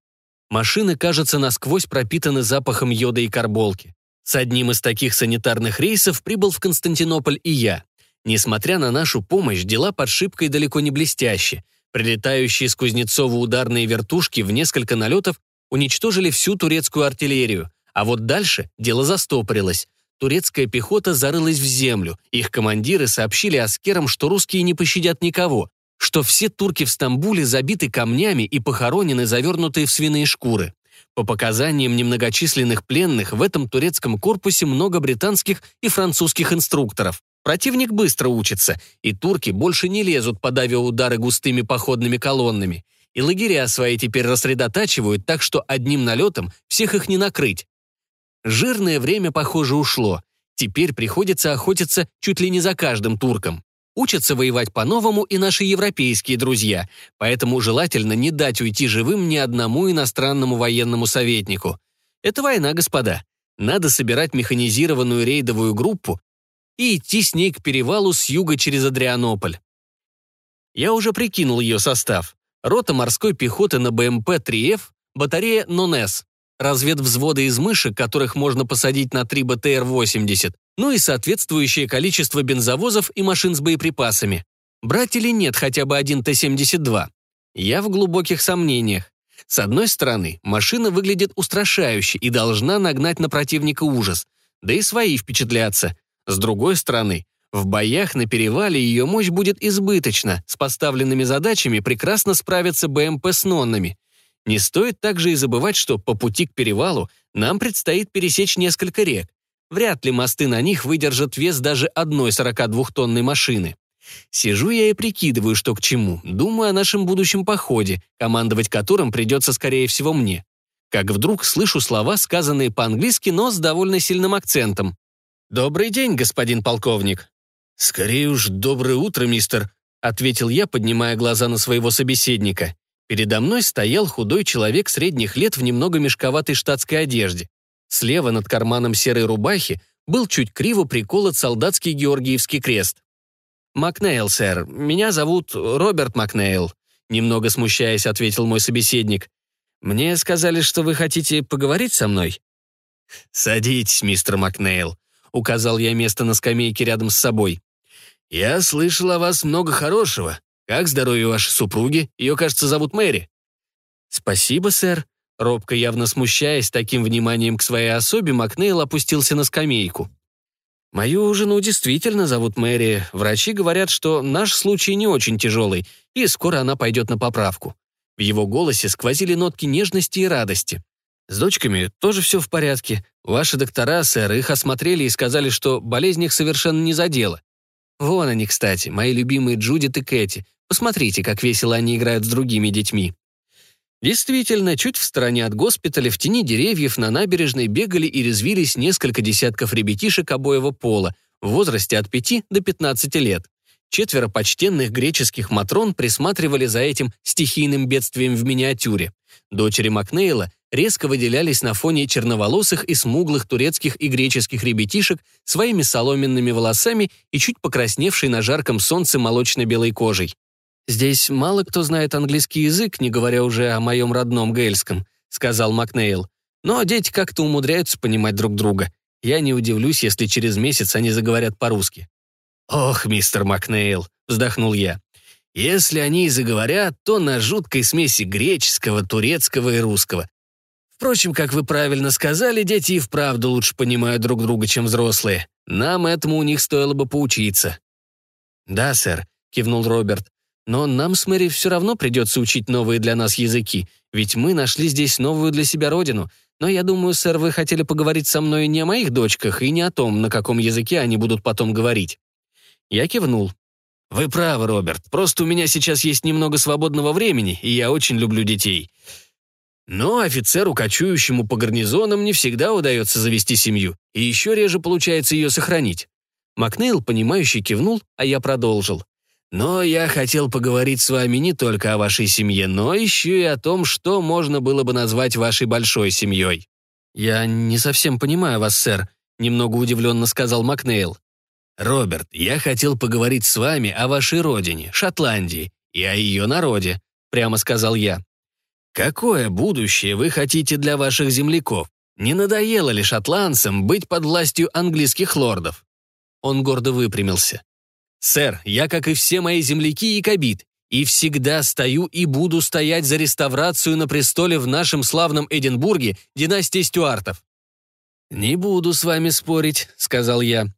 Машины, кажется, насквозь пропитаны запахом йода и карболки. С одним из таких санитарных рейсов прибыл в Константинополь и я. Несмотря на нашу помощь, дела под шибкой далеко не блестящие. Прилетающие с Кузнецова ударные вертушки в несколько налетов уничтожили всю турецкую артиллерию, а вот дальше дело застопорилось. Турецкая пехота зарылась в землю, их командиры сообщили аскерам, что русские не пощадят никого, что все турки в Стамбуле забиты камнями и похоронены, завернутые в свиные шкуры. По показаниям немногочисленных пленных, в этом турецком корпусе много британских и французских инструкторов. Противник быстро учится, и турки больше не лезут под авиаудары густыми походными колоннами и лагеря свои теперь рассредотачивают так, что одним налетом всех их не накрыть. Жирное время, похоже, ушло. Теперь приходится охотиться чуть ли не за каждым турком. Учатся воевать по-новому и наши европейские друзья, поэтому желательно не дать уйти живым ни одному иностранному военному советнику. Это война, господа. Надо собирать механизированную рейдовую группу и идти с ней к перевалу с юга через Адрианополь. Я уже прикинул ее состав рота морской пехоты на БМП-3Ф, батарея НОНЕС, разведвзводы из мышек, которых можно посадить на 3 БТР-80, ну и соответствующее количество бензовозов и машин с боеприпасами. Брать или нет хотя бы один Т-72? Я в глубоких сомнениях. С одной стороны, машина выглядит устрашающе и должна нагнать на противника ужас, да и свои впечатлятся. С другой стороны, в боях на перевале ее мощь будет избыточна, с поставленными задачами прекрасно справятся БМП с ноннами. Не стоит также и забывать, что по пути к перевалу нам предстоит пересечь несколько рек. Вряд ли мосты на них выдержат вес даже одной 42-тонной машины. Сижу я и прикидываю, что к чему. Думаю о нашем будущем походе, командовать которым придется, скорее всего, мне. Как вдруг слышу слова, сказанные по-английски, но с довольно сильным акцентом. «Добрый день, господин полковник». «Скорее уж, доброе утро, мистер», — ответил я, поднимая глаза на своего собеседника. Передо мной стоял худой человек средних лет в немного мешковатой штатской одежде. Слева над карманом серой рубахи был чуть криво приколот солдатский георгиевский крест. «Макнейл, сэр. Меня зовут Роберт Макнейл», — немного смущаясь, ответил мой собеседник. «Мне сказали, что вы хотите поговорить со мной?» «Садитесь, мистер Макнейл», — указал я место на скамейке рядом с собой. «Я слышал о вас много хорошего. Как здоровье вашей супруги? Ее, кажется, зовут Мэри». «Спасибо, сэр». Робко явно смущаясь таким вниманием к своей особе, Макнейл опустился на скамейку. «Мою жену действительно зовут Мэри. Врачи говорят, что наш случай не очень тяжелый, и скоро она пойдет на поправку». В его голосе сквозили нотки нежности и радости. С дочками тоже все в порядке. Ваши доктора, сэр, их осмотрели и сказали, что болезнь их совершенно не задела. Вон они, кстати, мои любимые Джудит и Кэти. Посмотрите, как весело они играют с другими детьми. Действительно, чуть в стороне от госпиталя, в тени деревьев на набережной бегали и резвились несколько десятков ребятишек обоего пола в возрасте от 5 до 15 лет. Четверо почтенных греческих матрон присматривали за этим стихийным бедствием в миниатюре. Дочери Макнейла резко выделялись на фоне черноволосых и смуглых турецких и греческих ребятишек своими соломенными волосами и чуть покрасневшей на жарком солнце молочно-белой кожей. «Здесь мало кто знает английский язык, не говоря уже о моем родном гельском», сказал Макнейл. «Но дети как-то умудряются понимать друг друга. Я не удивлюсь, если через месяц они заговорят по-русски». «Ох, мистер Макнейл», вздохнул я. «Если они и заговорят, то на жуткой смеси греческого, турецкого и русского. Впрочем, как вы правильно сказали, дети и вправду лучше понимают друг друга, чем взрослые. Нам этому у них стоило бы поучиться». «Да, сэр», — кивнул Роберт. Но нам с Мэри все равно придется учить новые для нас языки, ведь мы нашли здесь новую для себя родину. Но я думаю, сэр, вы хотели поговорить со мной не о моих дочках и не о том, на каком языке они будут потом говорить». Я кивнул. «Вы правы, Роберт. Просто у меня сейчас есть немного свободного времени, и я очень люблю детей. Но офицеру, кочующему по гарнизонам, не всегда удается завести семью, и еще реже получается ее сохранить». Макнейл, понимающий, кивнул, а я продолжил. Но я хотел поговорить с вами не только о вашей семье, но еще и о том, что можно было бы назвать вашей большой семьей». «Я не совсем понимаю вас, сэр», — немного удивленно сказал Макнейл. «Роберт, я хотел поговорить с вами о вашей родине, Шотландии, и о ее народе», — прямо сказал я. «Какое будущее вы хотите для ваших земляков? Не надоело ли шотландцам быть под властью английских лордов?» Он гордо выпрямился. «Сэр, я, как и все мои земляки, и кабит, и всегда стою и буду стоять за реставрацию на престоле в нашем славном Эдинбурге династии Стюартов». «Не буду с вами спорить», — сказал я.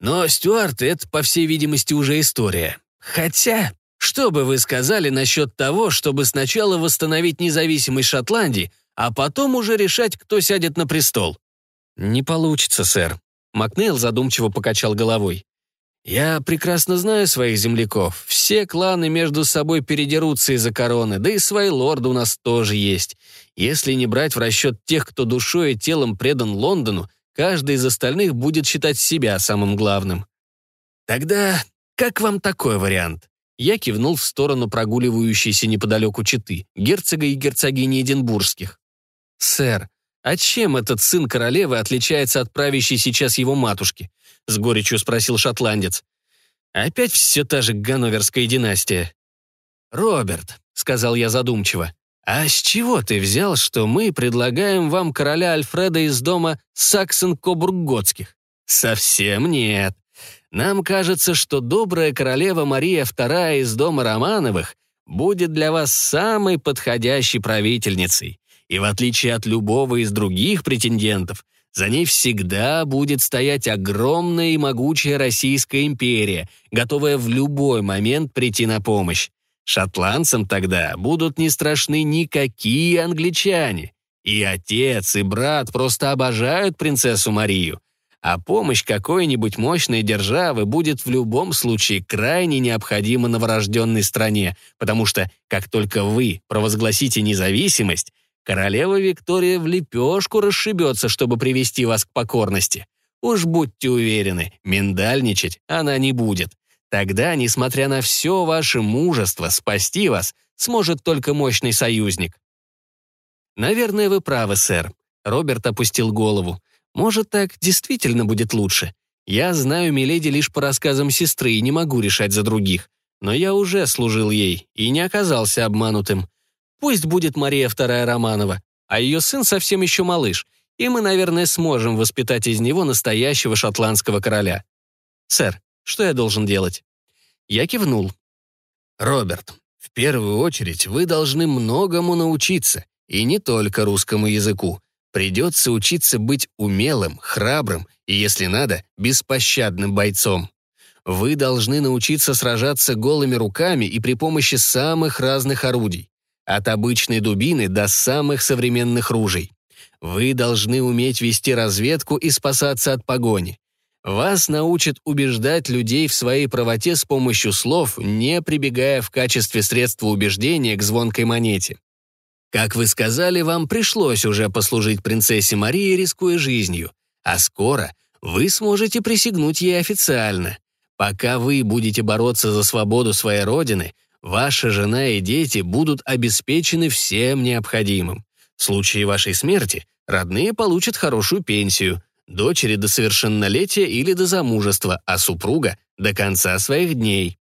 «Но Стюарты — это, по всей видимости, уже история. Хотя, что бы вы сказали насчет того, чтобы сначала восстановить независимость Шотландии, а потом уже решать, кто сядет на престол?» «Не получится, сэр», — Макнейл задумчиво покачал головой. Я прекрасно знаю своих земляков. Все кланы между собой передерутся из-за короны, да и свои лорды у нас тоже есть. Если не брать в расчет тех, кто душой и телом предан Лондону, каждый из остальных будет считать себя самым главным. Тогда как вам такой вариант? Я кивнул в сторону прогуливающейся неподалеку Читы, герцога и герцогини Эдинбургских. «Сэр, а чем этот сын королевы отличается от правящей сейчас его матушки? — с горечью спросил шотландец. «Опять все та же ганноверская династия». «Роберт», — сказал я задумчиво, «а с чего ты взял, что мы предлагаем вам короля Альфреда из дома Саксон-Кобург-Готских?» «Совсем нет. Нам кажется, что добрая королева Мария II из дома Романовых будет для вас самой подходящей правительницей. И в отличие от любого из других претендентов, за ней всегда будет стоять огромная и могучая Российская империя, готовая в любой момент прийти на помощь. Шотландцам тогда будут не страшны никакие англичане. И отец, и брат просто обожают принцессу Марию. А помощь какой-нибудь мощной державы будет в любом случае крайне необходима новорожденной стране, потому что как только вы провозгласите независимость, Королева Виктория в лепешку расшибется, чтобы привести вас к покорности. Уж будьте уверены, миндальничать она не будет. Тогда, несмотря на все ваше мужество, спасти вас сможет только мощный союзник. Наверное, вы правы, сэр. Роберт опустил голову. Может, так действительно будет лучше. Я знаю Миледи лишь по рассказам сестры и не могу решать за других. Но я уже служил ей и не оказался обманутым. Пусть будет Мария Вторая Романова, а ее сын совсем еще малыш, и мы, наверное, сможем воспитать из него настоящего шотландского короля. Сэр, что я должен делать?» Я кивнул. «Роберт, в первую очередь вы должны многому научиться, и не только русскому языку. Придется учиться быть умелым, храбрым и, если надо, беспощадным бойцом. Вы должны научиться сражаться голыми руками и при помощи самых разных орудий. От обычной дубины до самых современных ружей. Вы должны уметь вести разведку и спасаться от погони. Вас научат убеждать людей в своей правоте с помощью слов, не прибегая в качестве средства убеждения к звонкой монете. Как вы сказали, вам пришлось уже послужить принцессе Марии, рискуя жизнью. А скоро вы сможете присягнуть ей официально. Пока вы будете бороться за свободу своей родины, ваша жена и дети будут обеспечены всем необходимым. В случае вашей смерти родные получат хорошую пенсию, дочери до совершеннолетия или до замужества, а супруга — до конца своих дней.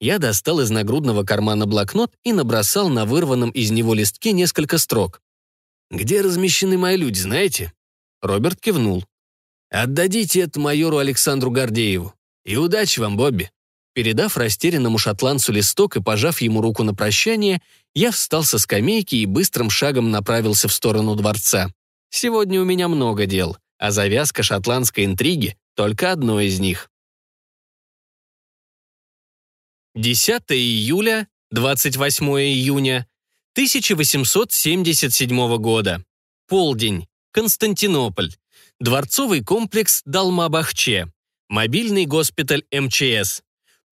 Я достал из нагрудного кармана блокнот и набросал на вырванном из него листке несколько строк. «Где размещены мои люди, знаете?» Роберт кивнул. «Отдадите это майору Александру Гордееву. И удачи вам, Бобби». Передав растерянному шотландцу листок и пожав ему руку на прощание, я встал со скамейки и быстрым шагом направился в сторону дворца. Сегодня у меня много дел, а завязка шотландской интриги — только одно из них. 10 июля, 28 июня 1877 года. Полдень. Константинополь. Дворцовый комплекс Далмабахче. Мобильный госпиталь МЧС.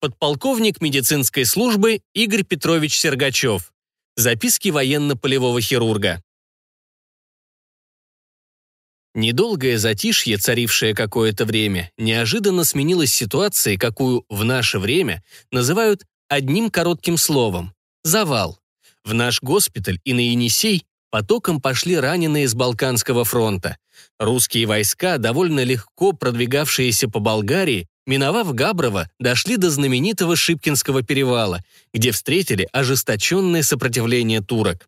Подполковник медицинской службы Игорь Петрович Сергачев. Записки военно-полевого хирурга. Недолгое затишье, царившее какое-то время, неожиданно сменилось ситуацией, какую в наше время называют одним коротким словом – завал. В наш госпиталь и на Енисей потоком пошли раненые с Балканского фронта. Русские войска, довольно легко продвигавшиеся по Болгарии, миновав Габрово, дошли до знаменитого Шипкинского перевала, где встретили ожесточенное сопротивление турок.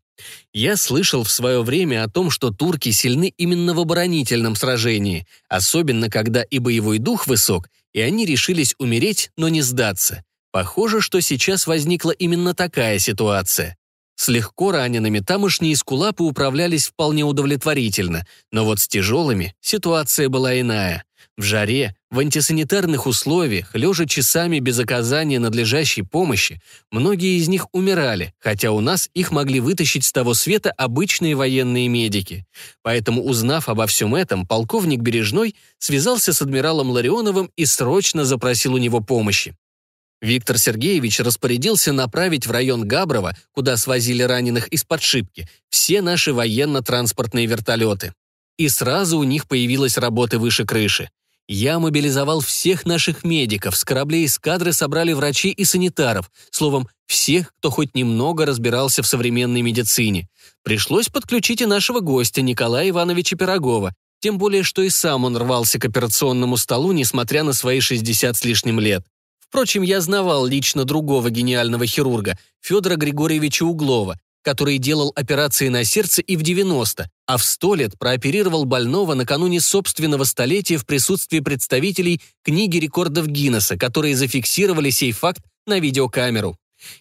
Я слышал в свое время о том, что турки сильны именно в оборонительном сражении, особенно когда и боевой дух высок, и они решились умереть, но не сдаться. Похоже, что сейчас возникла именно такая ситуация. С легко ранеными тамошние скулапы управлялись вполне удовлетворительно, но вот с тяжелыми ситуация была иная. В жаре, в антисанитарных условиях, лежа часами без оказания надлежащей помощи, многие из них умирали, хотя у нас их могли вытащить с того света обычные военные медики. Поэтому, узнав обо всем этом, полковник Бережной связался с адмиралом Ларионовым и срочно запросил у него помощи. Виктор Сергеевич распорядился направить в район Габрова, куда свозили раненых из подшипки, все наши военно-транспортные вертолеты. И сразу у них появилась работа выше крыши. Я мобилизовал всех наших медиков, с кораблей эскадры собрали врачей и санитаров, словом, всех, кто хоть немного разбирался в современной медицине. Пришлось подключить и нашего гостя Николая Ивановича Пирогова, тем более, что и сам он рвался к операционному столу, несмотря на свои 60 с лишним лет. Впрочем, я знавал лично другого гениального хирурга, Федора Григорьевича Углова, который делал операции на сердце и в 90, а в 100 лет прооперировал больного накануне собственного столетия в присутствии представителей книги рекордов Гиннесса, которые зафиксировали сей факт на видеокамеру.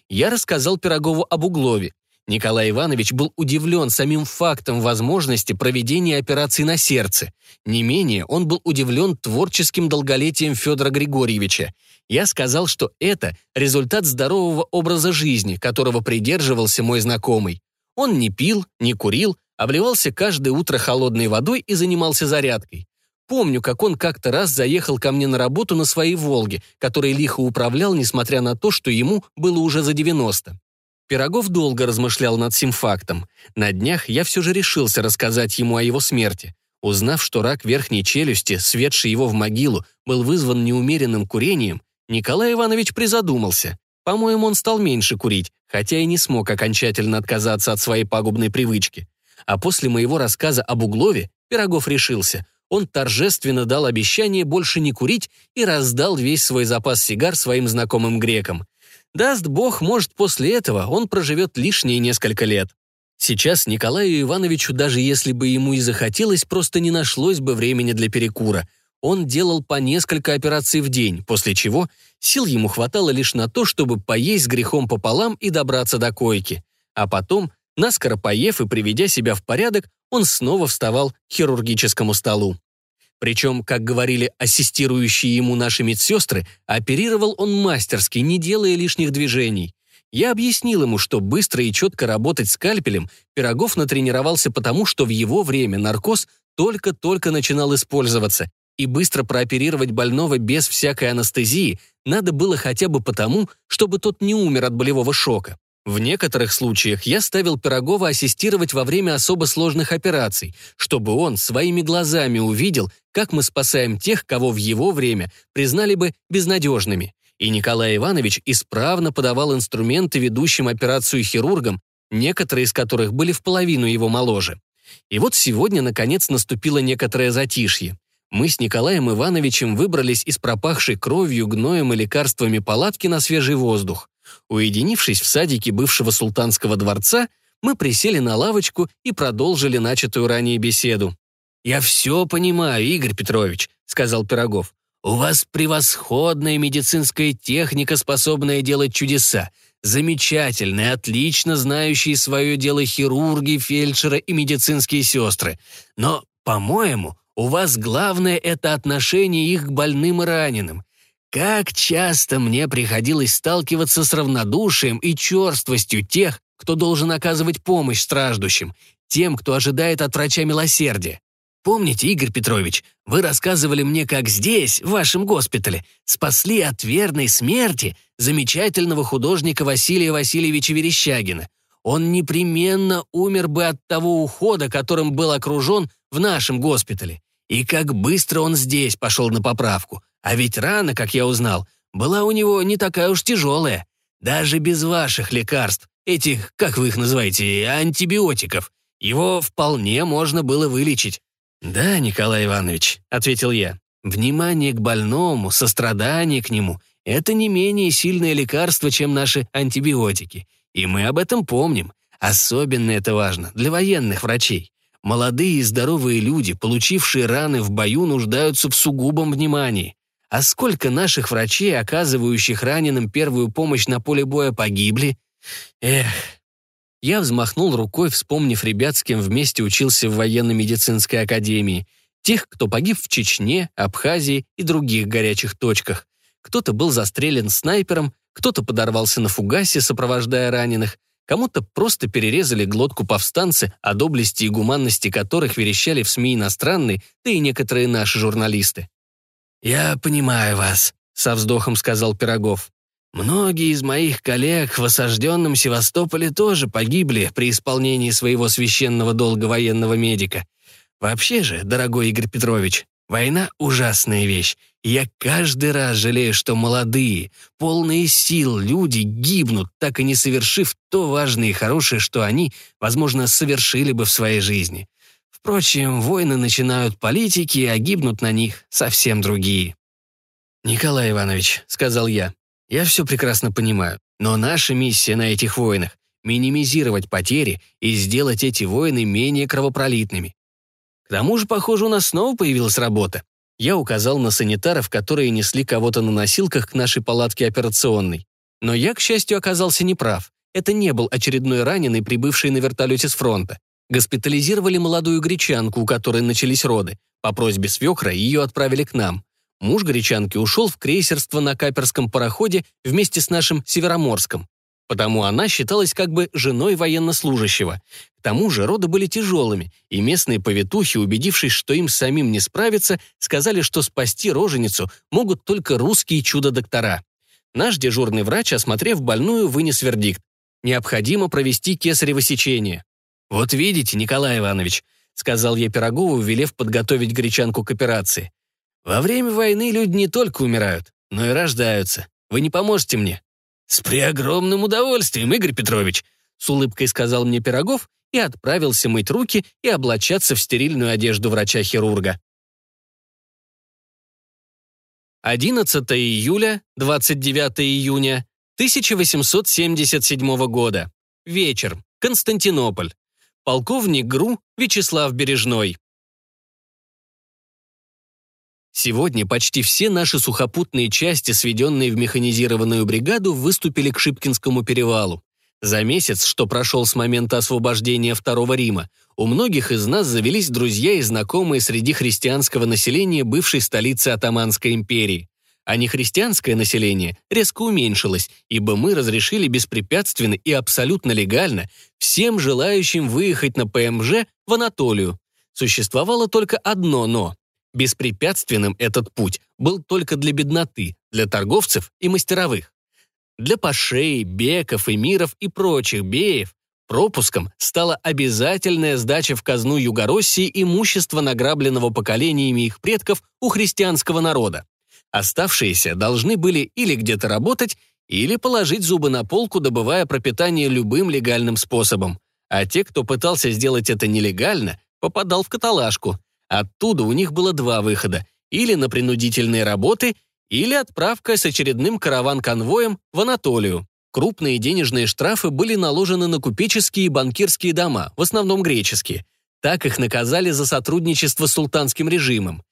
Я рассказал Пирогову об Углове. Николай Иванович был удивлен самим фактом возможности проведения операции на сердце. Не менее, он был удивлен творческим долголетием Федора Григорьевича. Я сказал, что это результат здорового образа жизни, которого придерживался мой знакомый. Он не пил, не курил, обливался каждое утро холодной водой и занимался зарядкой. Помню, как он как-то раз заехал ко мне на работу на своей «Волге», который лихо управлял, несмотря на то, что ему было уже за 90. Пирогов долго размышлял над сим фактом. На днях я все же решился рассказать ему о его смерти. Узнав, что рак верхней челюсти, светший его в могилу, был вызван неумеренным курением, Николай Иванович призадумался. По-моему, он стал меньше курить, хотя и не смог окончательно отказаться от своей пагубной привычки. А после моего рассказа об Углове Пирогов решился. Он торжественно дал обещание больше не курить и раздал весь свой запас сигар своим знакомым грекам. Даст бог, может, после этого он проживет лишние несколько лет. Сейчас Николаю Ивановичу, даже если бы ему и захотелось, просто не нашлось бы времени для перекура он делал по несколько операций в день, после чего сил ему хватало лишь на то, чтобы поесть с грехом пополам и добраться до койки. А потом, наскоро поев и приведя себя в порядок, он снова вставал к хирургическому столу. Причем, как говорили ассистирующие ему наши медсестры, оперировал он мастерски, не делая лишних движений. Я объяснил ему, что быстро и четко работать скальпелем Пирогов натренировался потому, что в его время наркоз только-только начинал использоваться, и быстро прооперировать больного без всякой анестезии надо было хотя бы потому, чтобы тот не умер от болевого шока. В некоторых случаях я ставил Пирогова ассистировать во время особо сложных операций, чтобы он своими глазами увидел, как мы спасаем тех, кого в его время признали бы безнадежными. И Николай Иванович исправно подавал инструменты ведущим операцию хирургам, некоторые из которых были в половину его моложе. И вот сегодня, наконец, наступило некоторое затишье. Мы с Николаем Ивановичем выбрались из пропахшей кровью, гноем и лекарствами палатки на свежий воздух. Уединившись в садике бывшего султанского дворца, мы присели на лавочку и продолжили начатую ранее беседу. «Я все понимаю, Игорь Петрович», — сказал Пирогов. «У вас превосходная медицинская техника, способная делать чудеса. Замечательные, отлично знающие свое дело хирурги, фельдшеры и медицинские сестры. Но, по-моему, у вас главное — это отношение их к больным и раненым. Как часто мне приходилось сталкиваться с равнодушием и черствостью тех, кто должен оказывать помощь страждущим, тем, кто ожидает от врача милосердия. Помните, Игорь Петрович, вы рассказывали мне, как здесь, в вашем госпитале, спасли от верной смерти замечательного художника Василия Васильевича Верещагина. Он непременно умер бы от того ухода, которым был окружен в нашем госпитале. И как быстро он здесь пошел на поправку. А ведь рана, как я узнал, была у него не такая уж тяжелая. Даже без ваших лекарств, этих, как вы их называете, антибиотиков, его вполне можно было вылечить. «Да, Николай Иванович», — ответил я, — «внимание к больному, сострадание к нему — это не менее сильное лекарство, чем наши антибиотики. И мы об этом помним. Особенно это важно для военных врачей. Молодые и здоровые люди, получившие раны в бою, нуждаются в сугубом внимании. А сколько наших врачей, оказывающих раненым первую помощь на поле боя, погибли? Эх. Я взмахнул рукой, вспомнив ребят, с кем вместе учился в военно-медицинской академии. Тех, кто погиб в Чечне, Абхазии и других горячих точках. Кто-то был застрелен снайпером, кто-то подорвался на фугасе, сопровождая раненых, кому-то просто перерезали глотку повстанцы, о доблести и гуманности которых верещали в СМИ иностранные, да и некоторые наши журналисты. «Я понимаю вас», — со вздохом сказал Пирогов. «Многие из моих коллег в осажденном Севастополе тоже погибли при исполнении своего священного долга военного медика. Вообще же, дорогой Игорь Петрович, война — ужасная вещь, я каждый раз жалею, что молодые, полные сил люди гибнут, так и не совершив то важное и хорошее, что они, возможно, совершили бы в своей жизни. Впрочем, войны начинают политики, а гибнут на них совсем другие. «Николай Иванович», — сказал я, — «я все прекрасно понимаю, но наша миссия на этих войнах — минимизировать потери и сделать эти войны менее кровопролитными. К тому же, похоже, у нас снова появилась работа. Я указал на санитаров, которые несли кого-то на носилках к нашей палатке операционной. Но я, к счастью, оказался неправ. Это не был очередной раненый, прибывший на вертолете с фронта. Госпитализировали молодую гречанку, у которой начались роды. По просьбе свекра ее отправили к нам. Муж гречанки ушел в крейсерство на каперском пароходе вместе с нашим Североморском. Потому она считалась как бы женой военнослужащего. К тому же роды были тяжелыми, и местные повитухи, убедившись, что им самим не справиться, сказали, что спасти роженицу могут только русские чудо-доктора. Наш дежурный врач, осмотрев больную, вынес вердикт. Необходимо провести кесарево сечение. «Вот видите, Николай Иванович», — сказал я Пирогову, велев подготовить гречанку к операции. «Во время войны люди не только умирают, но и рождаются. Вы не поможете мне?» «С преогромным удовольствием, Игорь Петрович», — с улыбкой сказал мне Пирогов и отправился мыть руки и облачаться в стерильную одежду врача-хирурга. 11 июля, 29 июня 1877 года. Вечер. Константинополь полковник ГРУ Вячеслав Бережной. Сегодня почти все наши сухопутные части, сведенные в механизированную бригаду, выступили к Шипкинскому перевалу. За месяц, что прошел с момента освобождения Второго Рима, у многих из нас завелись друзья и знакомые среди христианского населения бывшей столицы Атаманской империи а нехристианское население резко уменьшилось, ибо мы разрешили беспрепятственно и абсолютно легально всем желающим выехать на ПМЖ в Анатолию. Существовало только одно «но». Беспрепятственным этот путь был только для бедноты, для торговцев и мастеровых. Для пашей, беков, эмиров и прочих беев пропуском стала обязательная сдача в казну Югороссии имущества, награбленного поколениями их предков у христианского народа. Оставшиеся должны были или где-то работать, или положить зубы на полку, добывая пропитание любым легальным способом. А те, кто пытался сделать это нелегально, попадал в каталажку. Оттуда у них было два выхода – или на принудительные работы, или отправка с очередным караван-конвоем в Анатолию. Крупные денежные штрафы были наложены на купеческие и банкирские дома, в основном греческие. Так их наказали за сотрудничество с султанским режимом.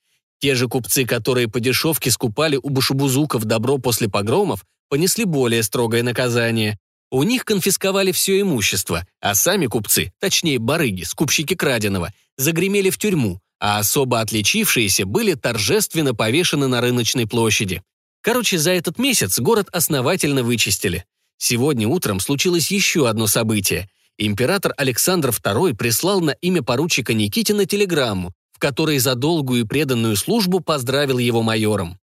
Те же купцы, которые по дешевке скупали у башубузуков добро после погромов, понесли более строгое наказание. У них конфисковали все имущество, а сами купцы, точнее барыги, скупщики краденого, загремели в тюрьму, а особо отличившиеся были торжественно повешены на рыночной площади. Короче, за этот месяц город основательно вычистили. Сегодня утром случилось еще одно событие. Император Александр II прислал на имя поручика Никитина телеграмму, в которой за долгую и преданную службу поздравил его майором.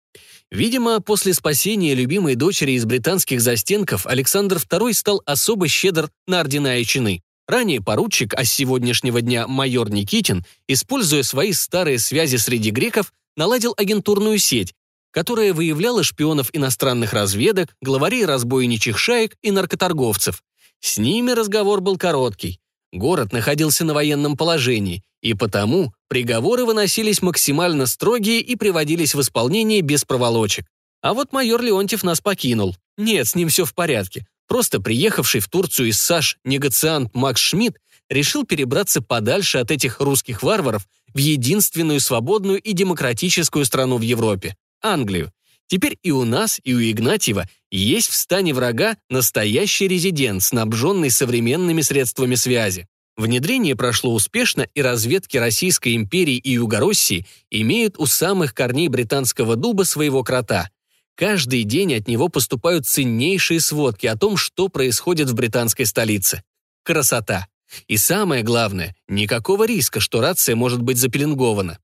Видимо, после спасения любимой дочери из британских застенков Александр II стал особо щедр на ордена и чины. Ранее поручик, а с сегодняшнего дня майор Никитин, используя свои старые связи среди греков, наладил агентурную сеть, которая выявляла шпионов иностранных разведок, главарей разбойничьих шаек и наркоторговцев. С ними разговор был короткий. Город находился на военном положении, и потому приговоры выносились максимально строгие и приводились в исполнение без проволочек. А вот майор Леонтьев нас покинул. Нет, с ним все в порядке. Просто приехавший в Турцию из САШ негациант Макс Шмидт решил перебраться подальше от этих русских варваров в единственную свободную и демократическую страну в Европе – Англию. Теперь и у нас, и у Игнатьева есть в стане врага настоящий резидент, снабженный современными средствами связи. Внедрение прошло успешно, и разведки Российской империи и Югороссии имеют у самых корней британского дуба своего крота. Каждый день от него поступают ценнейшие сводки о том, что происходит в британской столице. Красота. И самое главное, никакого риска, что рация может быть запеленгована.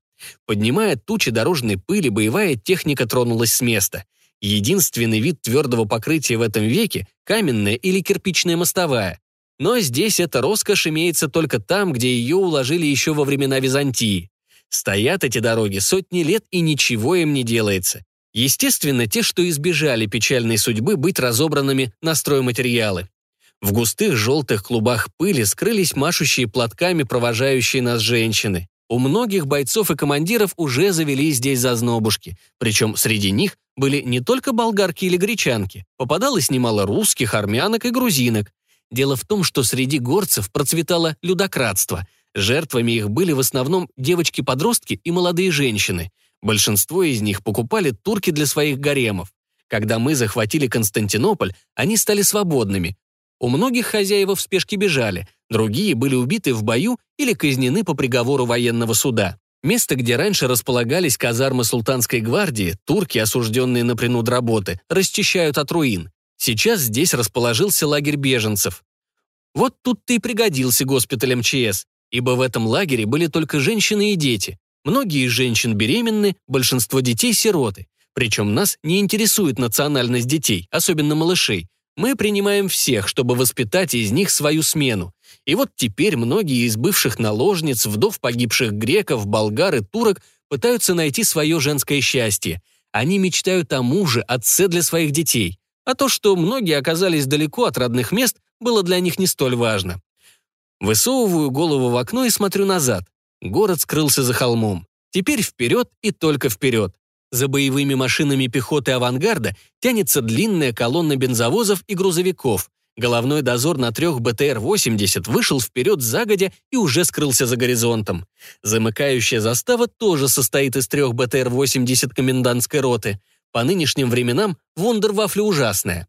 Поднимая тучи дорожной пыли, боевая техника тронулась с места. Единственный вид твердого покрытия в этом веке – каменная или кирпичная мостовая. Но здесь эта роскошь имеется только там, где ее уложили еще во времена Византии. Стоят эти дороги сотни лет, и ничего им не делается. Естественно, те, что избежали печальной судьбы быть разобранными на стройматериалы. В густых желтых клубах пыли скрылись машущие платками провожающие нас женщины. У многих бойцов и командиров уже завели здесь зазнобушки, причем среди них были не только болгарки или гречанки, попадалось немало русских, армянок и грузинок. Дело в том, что среди горцев процветало людократство. Жертвами их были в основном девочки-подростки и молодые женщины. Большинство из них покупали турки для своих гаремов. Когда мы захватили Константинополь, они стали свободными. У многих хозяева в спешке бежали, другие были убиты в бою или казнены по приговору военного суда. Место, где раньше располагались казармы султанской гвардии, турки, осужденные на принуд работы, расчищают от руин. Сейчас здесь расположился лагерь беженцев. Вот тут-то и пригодился госпиталь МЧС, ибо в этом лагере были только женщины и дети. Многие из женщин беременны, большинство детей – сироты. Причем нас не интересует национальность детей, особенно малышей. Мы принимаем всех, чтобы воспитать из них свою смену. И вот теперь многие из бывших наложниц, вдов погибших греков, болгар и турок пытаются найти свое женское счастье. Они мечтают о муже, отце для своих детей. А то, что многие оказались далеко от родных мест, было для них не столь важно. Высовываю голову в окно и смотрю назад. Город скрылся за холмом. Теперь вперед и только вперед. За боевыми машинами пехоты авангарда тянется длинная колонна бензовозов и грузовиков. Головной дозор на трех БТР-80 вышел вперед загодя и уже скрылся за горизонтом. Замыкающая застава тоже состоит из трех БТР-80 комендантской роты. По нынешним временам вундервафля ужасная.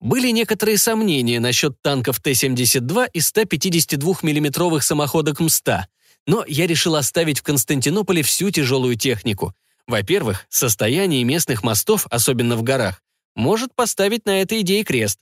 Были некоторые сомнения насчет танков Т-72 и 152 миллиметровых самоходок МСТА, но я решил оставить в Константинополе всю тяжелую технику. Во-первых, состояние местных мостов, особенно в горах, может поставить на этой идее крест.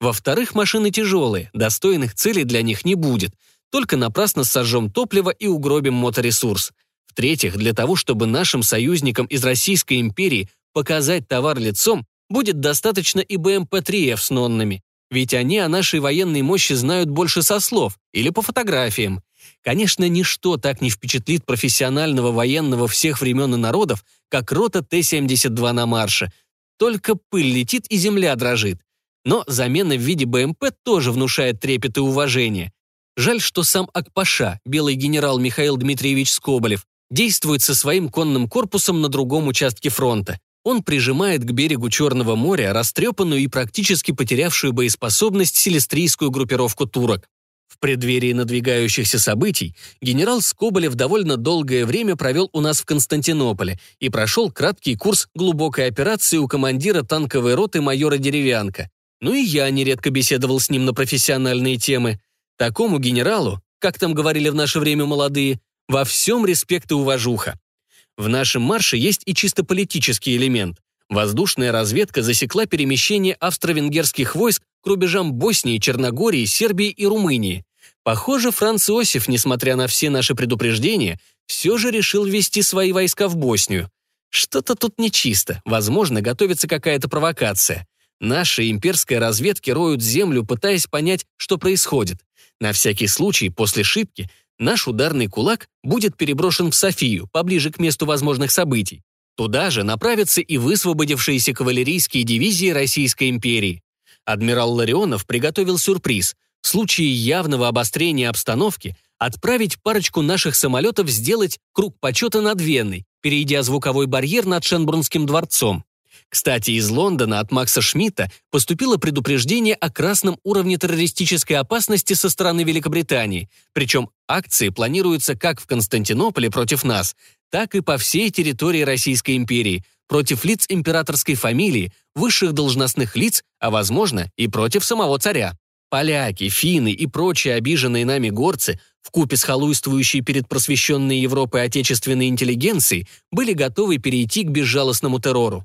Во-вторых, машины тяжелые, достойных целей для них не будет, только напрасно сожжем топливо и угробим моторесурс. В-третьих, для того, чтобы нашим союзникам из Российской империи показать товар лицом, будет достаточно и БМП-3Ф с нонными. Ведь они о нашей военной мощи знают больше со слов или по фотографиям. Конечно, ничто так не впечатлит профессионального военного всех времен и народов, как рота Т-72 на марше. Только пыль летит и земля дрожит. Но замена в виде БМП тоже внушает трепет и уважение. Жаль, что сам Акпаша, белый генерал Михаил Дмитриевич Скоболев, действует со своим конным корпусом на другом участке фронта. Он прижимает к берегу Черного моря растрепанную и практически потерявшую боеспособность селестрийскую группировку турок. В преддверии надвигающихся событий генерал Скоболев довольно долгое время провел у нас в Константинополе и прошел краткий курс глубокой операции у командира танковой роты майора Деревянка. Ну и я нередко беседовал с ним на профессиональные темы. Такому генералу, как там говорили в наше время молодые, во всем респект и уважуха. В нашем марше есть и чисто политический элемент. Воздушная разведка засекла перемещение австро-венгерских войск к рубежам Боснии, Черногории, Сербии и Румынии. Похоже, Франц Иосиф, несмотря на все наши предупреждения, все же решил ввести свои войска в Боснию. Что-то тут нечисто, возможно, готовится какая-то провокация. Наши имперские разведки роют землю, пытаясь понять, что происходит. На всякий случай, после шибки, наш ударный кулак будет переброшен в Софию, поближе к месту возможных событий. Туда же направятся и высвободившиеся кавалерийские дивизии Российской империи. Адмирал Ларионов приготовил сюрприз. В случае явного обострения обстановки отправить парочку наших самолетов сделать круг почета над Венной, перейдя звуковой барьер над Шенбрунским дворцом. Кстати, из Лондона от Макса Шмидта поступило предупреждение о красном уровне террористической опасности со стороны Великобритании. Причем акции планируются как в Константинополе против нас, так и по всей территории Российской империи, против лиц императорской фамилии, высших должностных лиц, а, возможно, и против самого царя. Поляки, финны и прочие обиженные нами горцы, вкупе с халуйствующей перед просвещенной Европой отечественной интеллигенцией, были готовы перейти к безжалостному террору.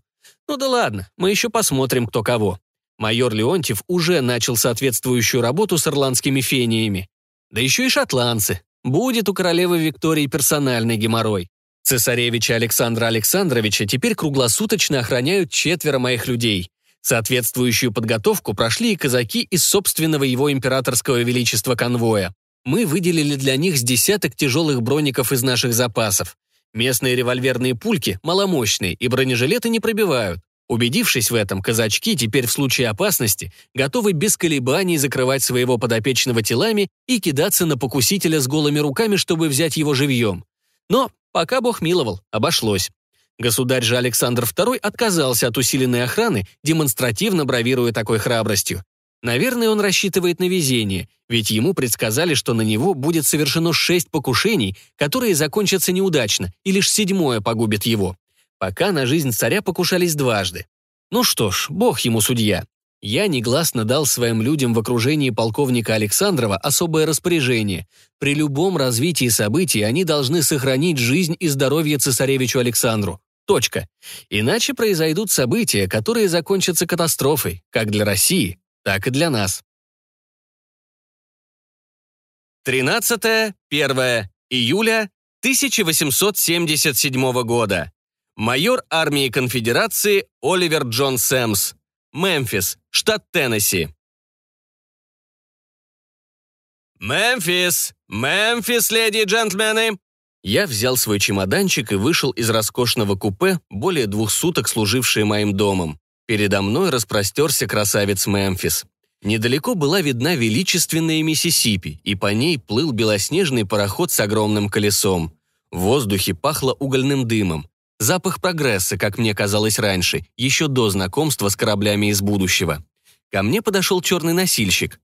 Ну да ладно, мы еще посмотрим, кто кого. Майор Леонтьев уже начал соответствующую работу с ирландскими фениями. Да еще и шотландцы. Будет у королевы Виктории персональный геморрой. Цесаревича Александра Александровича теперь круглосуточно охраняют четверо моих людей. Соответствующую подготовку прошли и казаки из собственного его императорского величества конвоя. Мы выделили для них с десяток тяжелых броников из наших запасов. Местные револьверные пульки маломощные и бронежилеты не пробивают. Убедившись в этом, казачки теперь в случае опасности готовы без колебаний закрывать своего подопечного телами и кидаться на покусителя с голыми руками, чтобы взять его живьем. Но пока бог миловал, обошлось. Государь же Александр II отказался от усиленной охраны, демонстративно бравируя такой храбростью. Наверное, он рассчитывает на везение, ведь ему предсказали, что на него будет совершено шесть покушений, которые закончатся неудачно, и лишь седьмое погубит его. Пока на жизнь царя покушались дважды. Ну что ж, бог ему судья. Я негласно дал своим людям в окружении полковника Александрова особое распоряжение. При любом развитии событий они должны сохранить жизнь и здоровье цесаревичу Александру. Точка. Иначе произойдут события, которые закончатся катастрофой, как для России, так и для нас. 13-1 июля 1877 года. Майор армии конфедерации Оливер Джон Сэмс. Мемфис, штат Теннесси. «Мемфис! Мемфис, леди и джентльмены!» Я взял свой чемоданчик и вышел из роскошного купе, более двух суток служившее моим домом. Передо мной распростерся красавец Мемфис. Недалеко была видна величественная Миссисипи, и по ней плыл белоснежный пароход с огромным колесом. В воздухе пахло угольным дымом. Запах прогресса, как мне казалось раньше, еще до знакомства с кораблями из будущего. Ко мне подошел черный носильщик.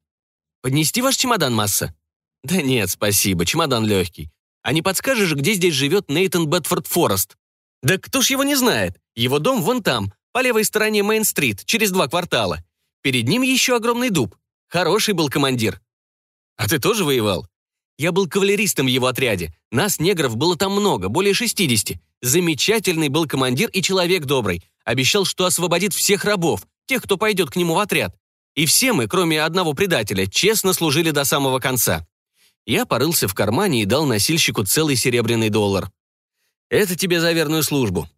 «Поднести ваш чемодан, Масса?» «Да нет, спасибо, чемодан легкий. А не подскажешь, где здесь живет Нейтан Бетфорд Форест?» «Да кто ж его не знает? Его дом вон там, по левой стороне Мейн-стрит, через два квартала. Перед ним еще огромный дуб. Хороший был командир. А ты тоже воевал? Я был кавалеристом в его отряде. Нас, негров, было там много, более 60. Замечательный был командир и человек добрый. Обещал, что освободит всех рабов, тех, кто пойдет к нему в отряд. И все мы, кроме одного предателя, честно служили до самого конца. Я порылся в кармане и дал носильщику целый серебряный доллар. «Это тебе за верную службу».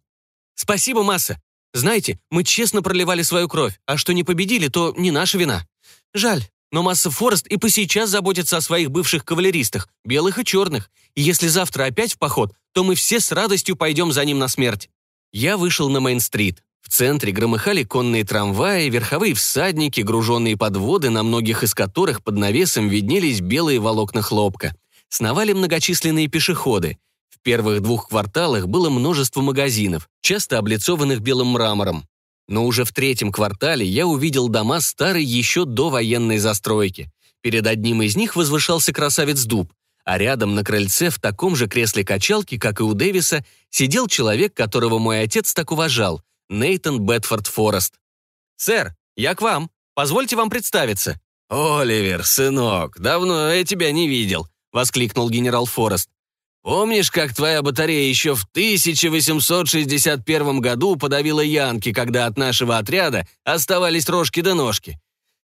«Спасибо, Масса. Знаете, мы честно проливали свою кровь, а что не победили, то не наша вина. Жаль, но Масса Форест и по сейчас заботится о своих бывших кавалеристах, белых и черных. И если завтра опять в поход, то мы все с радостью пойдем за ним на смерть. Я вышел на Мейн-стрит. В центре громыхали конные трамваи, верховые всадники, груженные подводы, на многих из которых под навесом виднелись белые волокна хлопка. Сновали многочисленные пешеходы. В первых двух кварталах было множество магазинов, часто облицованных белым мрамором. Но уже в третьем квартале я увидел дома старой еще до военной застройки. Перед одним из них возвышался красавец-дуб, а рядом на крыльце в таком же кресле качалки, как и у Дэвиса, сидел человек, которого мой отец так уважал, Нейтон Бетфорд Форест. «Сэр, я к вам. Позвольте вам представиться». «Оливер, сынок, давно я тебя не видел», — воскликнул генерал Форест. Помнишь, как твоя батарея еще в 1861 году подавила Янки, когда от нашего отряда оставались рожки да ножки?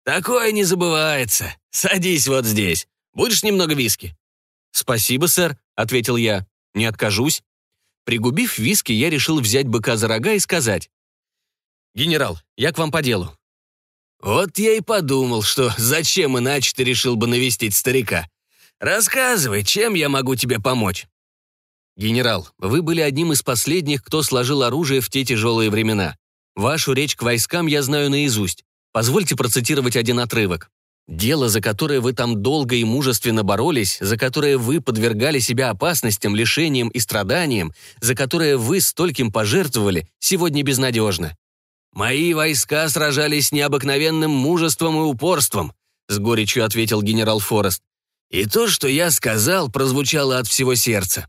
Такое не забывается. Садись вот здесь. Будешь немного виски?» «Спасибо, сэр», — ответил я. «Не откажусь». Пригубив виски, я решил взять быка за рога и сказать. «Генерал, я к вам по делу». «Вот я и подумал, что зачем иначе ты решил бы навестить старика. Рассказывай, чем я могу тебе помочь?» «Генерал, вы были одним из последних, кто сложил оружие в те тяжелые времена. Вашу речь к войскам я знаю наизусть. Позвольте процитировать один отрывок. Дело, за которое вы там долго и мужественно боролись, за которое вы подвергали себя опасностям, лишениям и страданиям, за которое вы стольким пожертвовали, сегодня безнадежно. «Мои войска сражались с необыкновенным мужеством и упорством», с горечью ответил генерал Форест. «И то, что я сказал, прозвучало от всего сердца.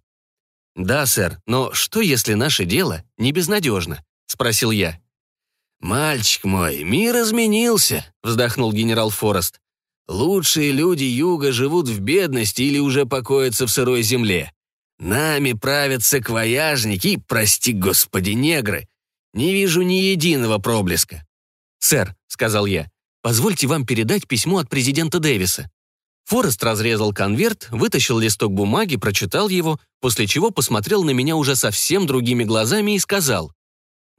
«Да, сэр, но что, если наше дело не безнадежно?» — спросил я. «Мальчик мой, мир изменился», — вздохнул генерал Форест. «Лучшие люди Юга живут в бедности или уже покоятся в сырой земле. Нами правят саквояжники и, прости господи, негры. Не вижу ни единого проблеска». «Сэр», — сказал я, — «позвольте вам передать письмо от президента Дэвиса». Форест разрезал конверт, вытащил листок бумаги, прочитал его, после чего посмотрел на меня уже совсем другими глазами и сказал.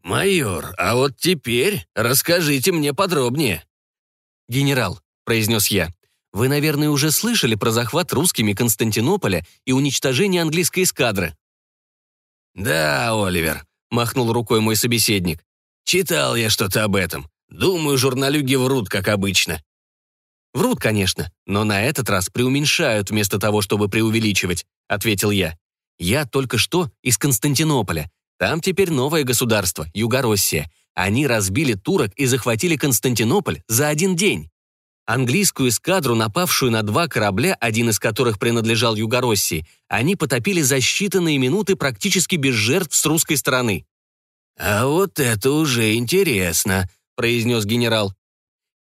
«Майор, а вот теперь расскажите мне подробнее». «Генерал», — произнес я, — «вы, наверное, уже слышали про захват русскими Константинополя и уничтожение английской эскадры». «Да, Оливер», — махнул рукой мой собеседник. «Читал я что-то об этом. Думаю, журналюги врут, как обычно. «Врут, конечно, но на этот раз преуменьшают вместо того, чтобы преувеличивать», — ответил я. «Я только что из Константинополя. Там теперь новое государство, Югороссия. Они разбили турок и захватили Константинополь за один день. Английскую эскадру, напавшую на два корабля, один из которых принадлежал Югороссии, они потопили за считанные минуты практически без жертв с русской стороны. «А вот это уже интересно», — произнес генерал.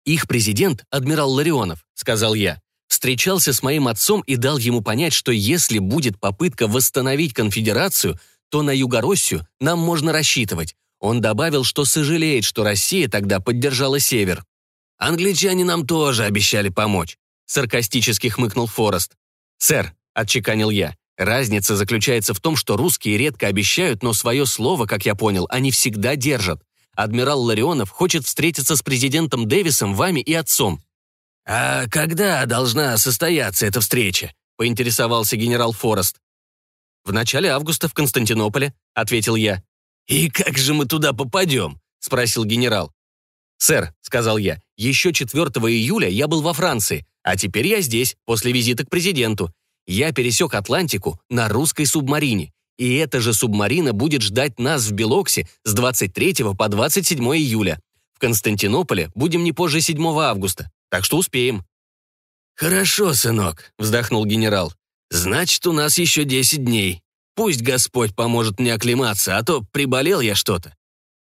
«Их президент, адмирал Ларионов», — сказал я, встречался с моим отцом и дал ему понять, что если будет попытка восстановить конфедерацию, то на Югороссию нам можно рассчитывать. Он добавил, что сожалеет, что Россия тогда поддержала Север. «Англичане нам тоже обещали помочь», — саркастически хмыкнул Форест. «Сэр», — отчеканил я, — «разница заключается в том, что русские редко обещают, но свое слово, как я понял, они всегда держат адмирал Ларионов хочет встретиться с президентом Дэвисом, вами и отцом». «А когда должна состояться эта встреча?» — поинтересовался генерал Форест. «В начале августа в Константинополе», — ответил я. «И как же мы туда попадем?» — спросил генерал. «Сэр», — сказал я, — «еще 4 июля я был во Франции, а теперь я здесь, после визита к президенту. Я пересек Атлантику на русской субмарине. И эта же субмарина будет ждать нас в Белоксе с 23 по 27 июля. В Константинополе будем не позже 7 августа, так что успеем». «Хорошо, сынок», — вздохнул генерал. «Значит, у нас еще 10 дней. Пусть Господь поможет мне оклематься, а то приболел я что-то».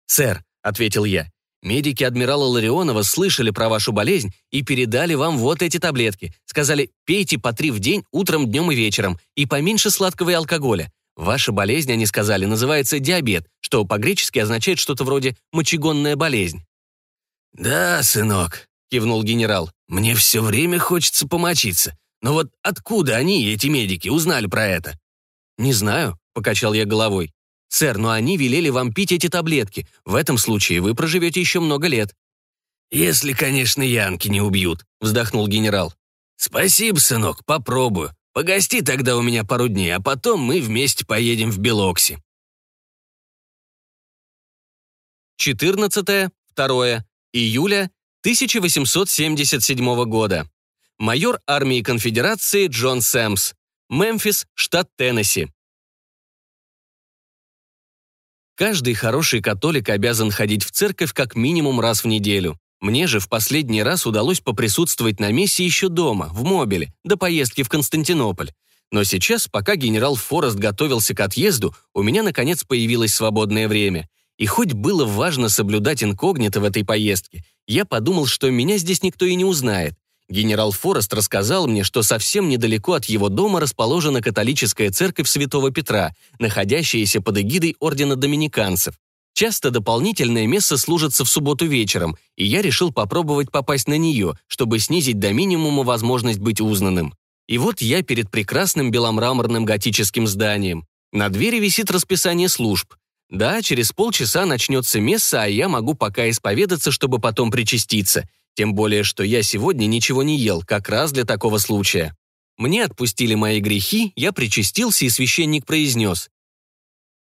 «Сэр», — ответил я, Медики адмирала Ларионова слышали про вашу болезнь и передали вам вот эти таблетки. Сказали, пейте по три в день, утром, днем и вечером, и поменьше сладкого и алкоголя. Ваша болезнь, они сказали, называется диабет, что по-гречески означает что-то вроде мочегонная болезнь. «Да, сынок», — кивнул генерал, — «мне все время хочется помочиться. Но вот откуда они, эти медики, узнали про это?» «Не знаю», — покачал я головой. «Сэр, но они велели вам пить эти таблетки. В этом случае вы проживете еще много лет». «Если, конечно, янки не убьют», — вздохнул генерал. «Спасибо, сынок, попробую. Погости тогда у меня пару дней, а потом мы вместе поедем в Белокси». 14-2 июля 1877 года. Майор армии конфедерации Джон Сэмс. Мемфис, штат Теннесси. Каждый хороший католик обязан ходить в церковь как минимум раз в неделю. Мне же в последний раз удалось поприсутствовать на мессе еще дома, в Мобиле, до поездки в Константинополь. Но сейчас, пока генерал Форест готовился к отъезду, у меня наконец появилось свободное время. И хоть было важно соблюдать инкогнито в этой поездке, я подумал, что меня здесь никто и не узнает. Генерал Форест рассказал мне, что совсем недалеко от его дома расположена католическая церковь Святого Петра, находящаяся под эгидой Ордена Доминиканцев. Часто дополнительное место служится в субботу вечером, и я решил попробовать попасть на нее, чтобы снизить до минимума возможность быть узнанным. И вот я перед прекрасным беломраморным готическим зданием. На двери висит расписание служб. Да, через полчаса начнется месса, а я могу пока исповедаться, чтобы потом причаститься. Тем более, что я сегодня ничего не ел, как раз для такого случая. Мне отпустили мои грехи, я причастился, и священник произнес.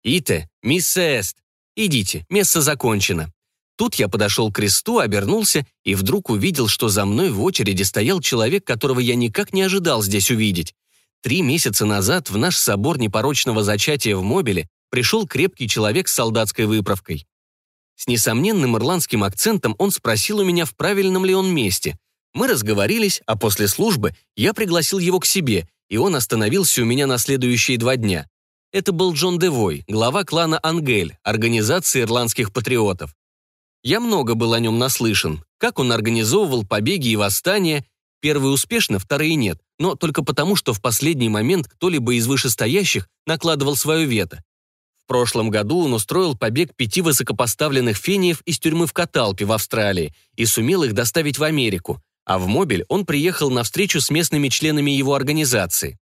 «Ите, мисс Эст, идите, место закончено». Тут я подошел к кресту, обернулся и вдруг увидел, что за мной в очереди стоял человек, которого я никак не ожидал здесь увидеть. Три месяца назад в наш собор непорочного зачатия в Мобиле пришел крепкий человек с солдатской выправкой. С несомненным ирландским акцентом он спросил у меня, в правильном ли он месте. Мы разговорились, а после службы я пригласил его к себе, и он остановился у меня на следующие два дня. Это был Джон Девой, глава клана Ангель, организации ирландских патриотов. Я много был о нем наслышан, как он организовывал побеги и восстания, первые успешно, вторые нет, но только потому, что в последний момент кто-либо из вышестоящих накладывал свое вето. В прошлом году он устроил побег пяти высокопоставленных фениев из тюрьмы в Каталпе в Австралии и сумел их доставить в Америку, а в Мобиль он приехал на встречу с местными членами его организации.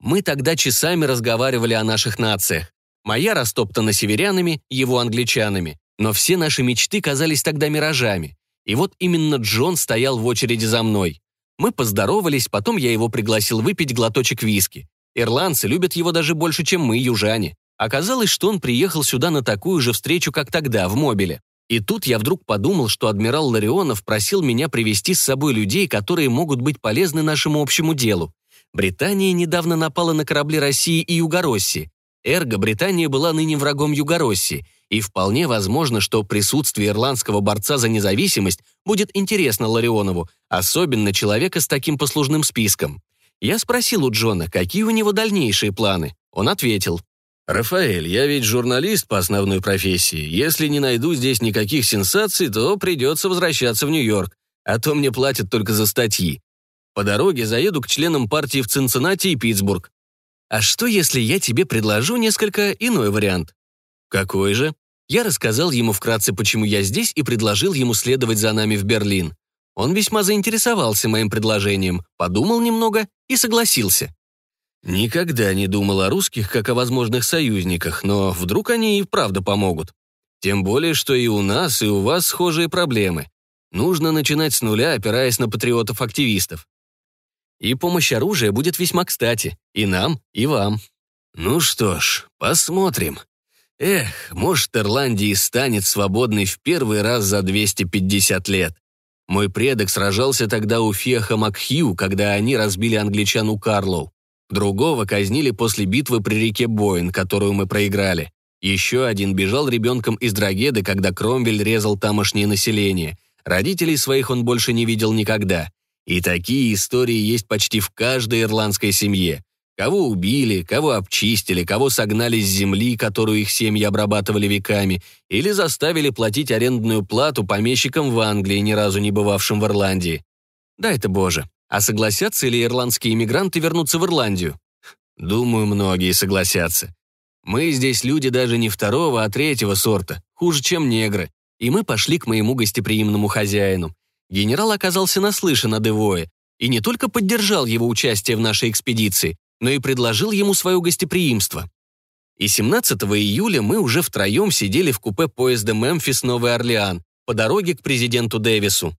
Мы тогда часами разговаривали о наших нациях. Моя растоптана северянами, его англичанами. Но все наши мечты казались тогда миражами. И вот именно Джон стоял в очереди за мной. Мы поздоровались, потом я его пригласил выпить глоточек виски. Ирландцы любят его даже больше, чем мы, южане. Оказалось, что он приехал сюда на такую же встречу, как тогда, в Мобиле. И тут я вдруг подумал, что адмирал Ларионов просил меня привести с собой людей, которые могут быть полезны нашему общему делу. Британия недавно напала на корабли России и Югороссии. Эрго Британия была ныне врагом Югороссии, и вполне возможно, что присутствие ирландского борца за независимость будет интересно Ларионову, особенно человека с таким послужным списком. Я спросил у Джона, какие у него дальнейшие планы. Он ответил, «Рафаэль, я ведь журналист по основной профессии. Если не найду здесь никаких сенсаций, то придется возвращаться в Нью-Йорк, а то мне платят только за статьи. По дороге заеду к членам партии в Цинциннати и Питтсбург. А что, если я тебе предложу несколько иной вариант? Какой же? Я рассказал ему вкратце, почему я здесь, и предложил ему следовать за нами в Берлин. Он весьма заинтересовался моим предложением, подумал немного и согласился. Никогда не думал о русских как о возможных союзниках, но вдруг они и правда помогут. Тем более, что и у нас, и у вас схожие проблемы. Нужно начинать с нуля, опираясь на патриотов-активистов. И помощь оружия будет весьма кстати. И нам, и вам. Ну что ж, посмотрим. Эх, может, Ирландия станет свободной в первый раз за 250 лет. Мой предок сражался тогда у Феха Макхью, когда они разбили англичан у Карлоу. Другого казнили после битвы при реке Боин, которую мы проиграли. Еще один бежал ребенком из Драгеды, когда Кромвель резал тамошнее население. Родителей своих он больше не видел никогда. И такие истории есть почти в каждой ирландской семье. Кого убили, кого обчистили, кого согнали с земли, которую их семьи обрабатывали веками, или заставили платить арендную плату помещикам в Англии, ни разу не бывавшим в Ирландии. Да это боже. А согласятся ли ирландские иммигранты вернуться в Ирландию? Думаю, многие согласятся. Мы здесь люди даже не второго, а третьего сорта, хуже, чем негры. И мы пошли к моему гостеприимному хозяину. Генерал оказался наслышан о Девое и не только поддержал его участие в нашей экспедиции, но и предложил ему свое гостеприимство. И 17 июля мы уже втроем сидели в купе поезда «Мемфис-Новый Орлеан» по дороге к президенту Дэвису.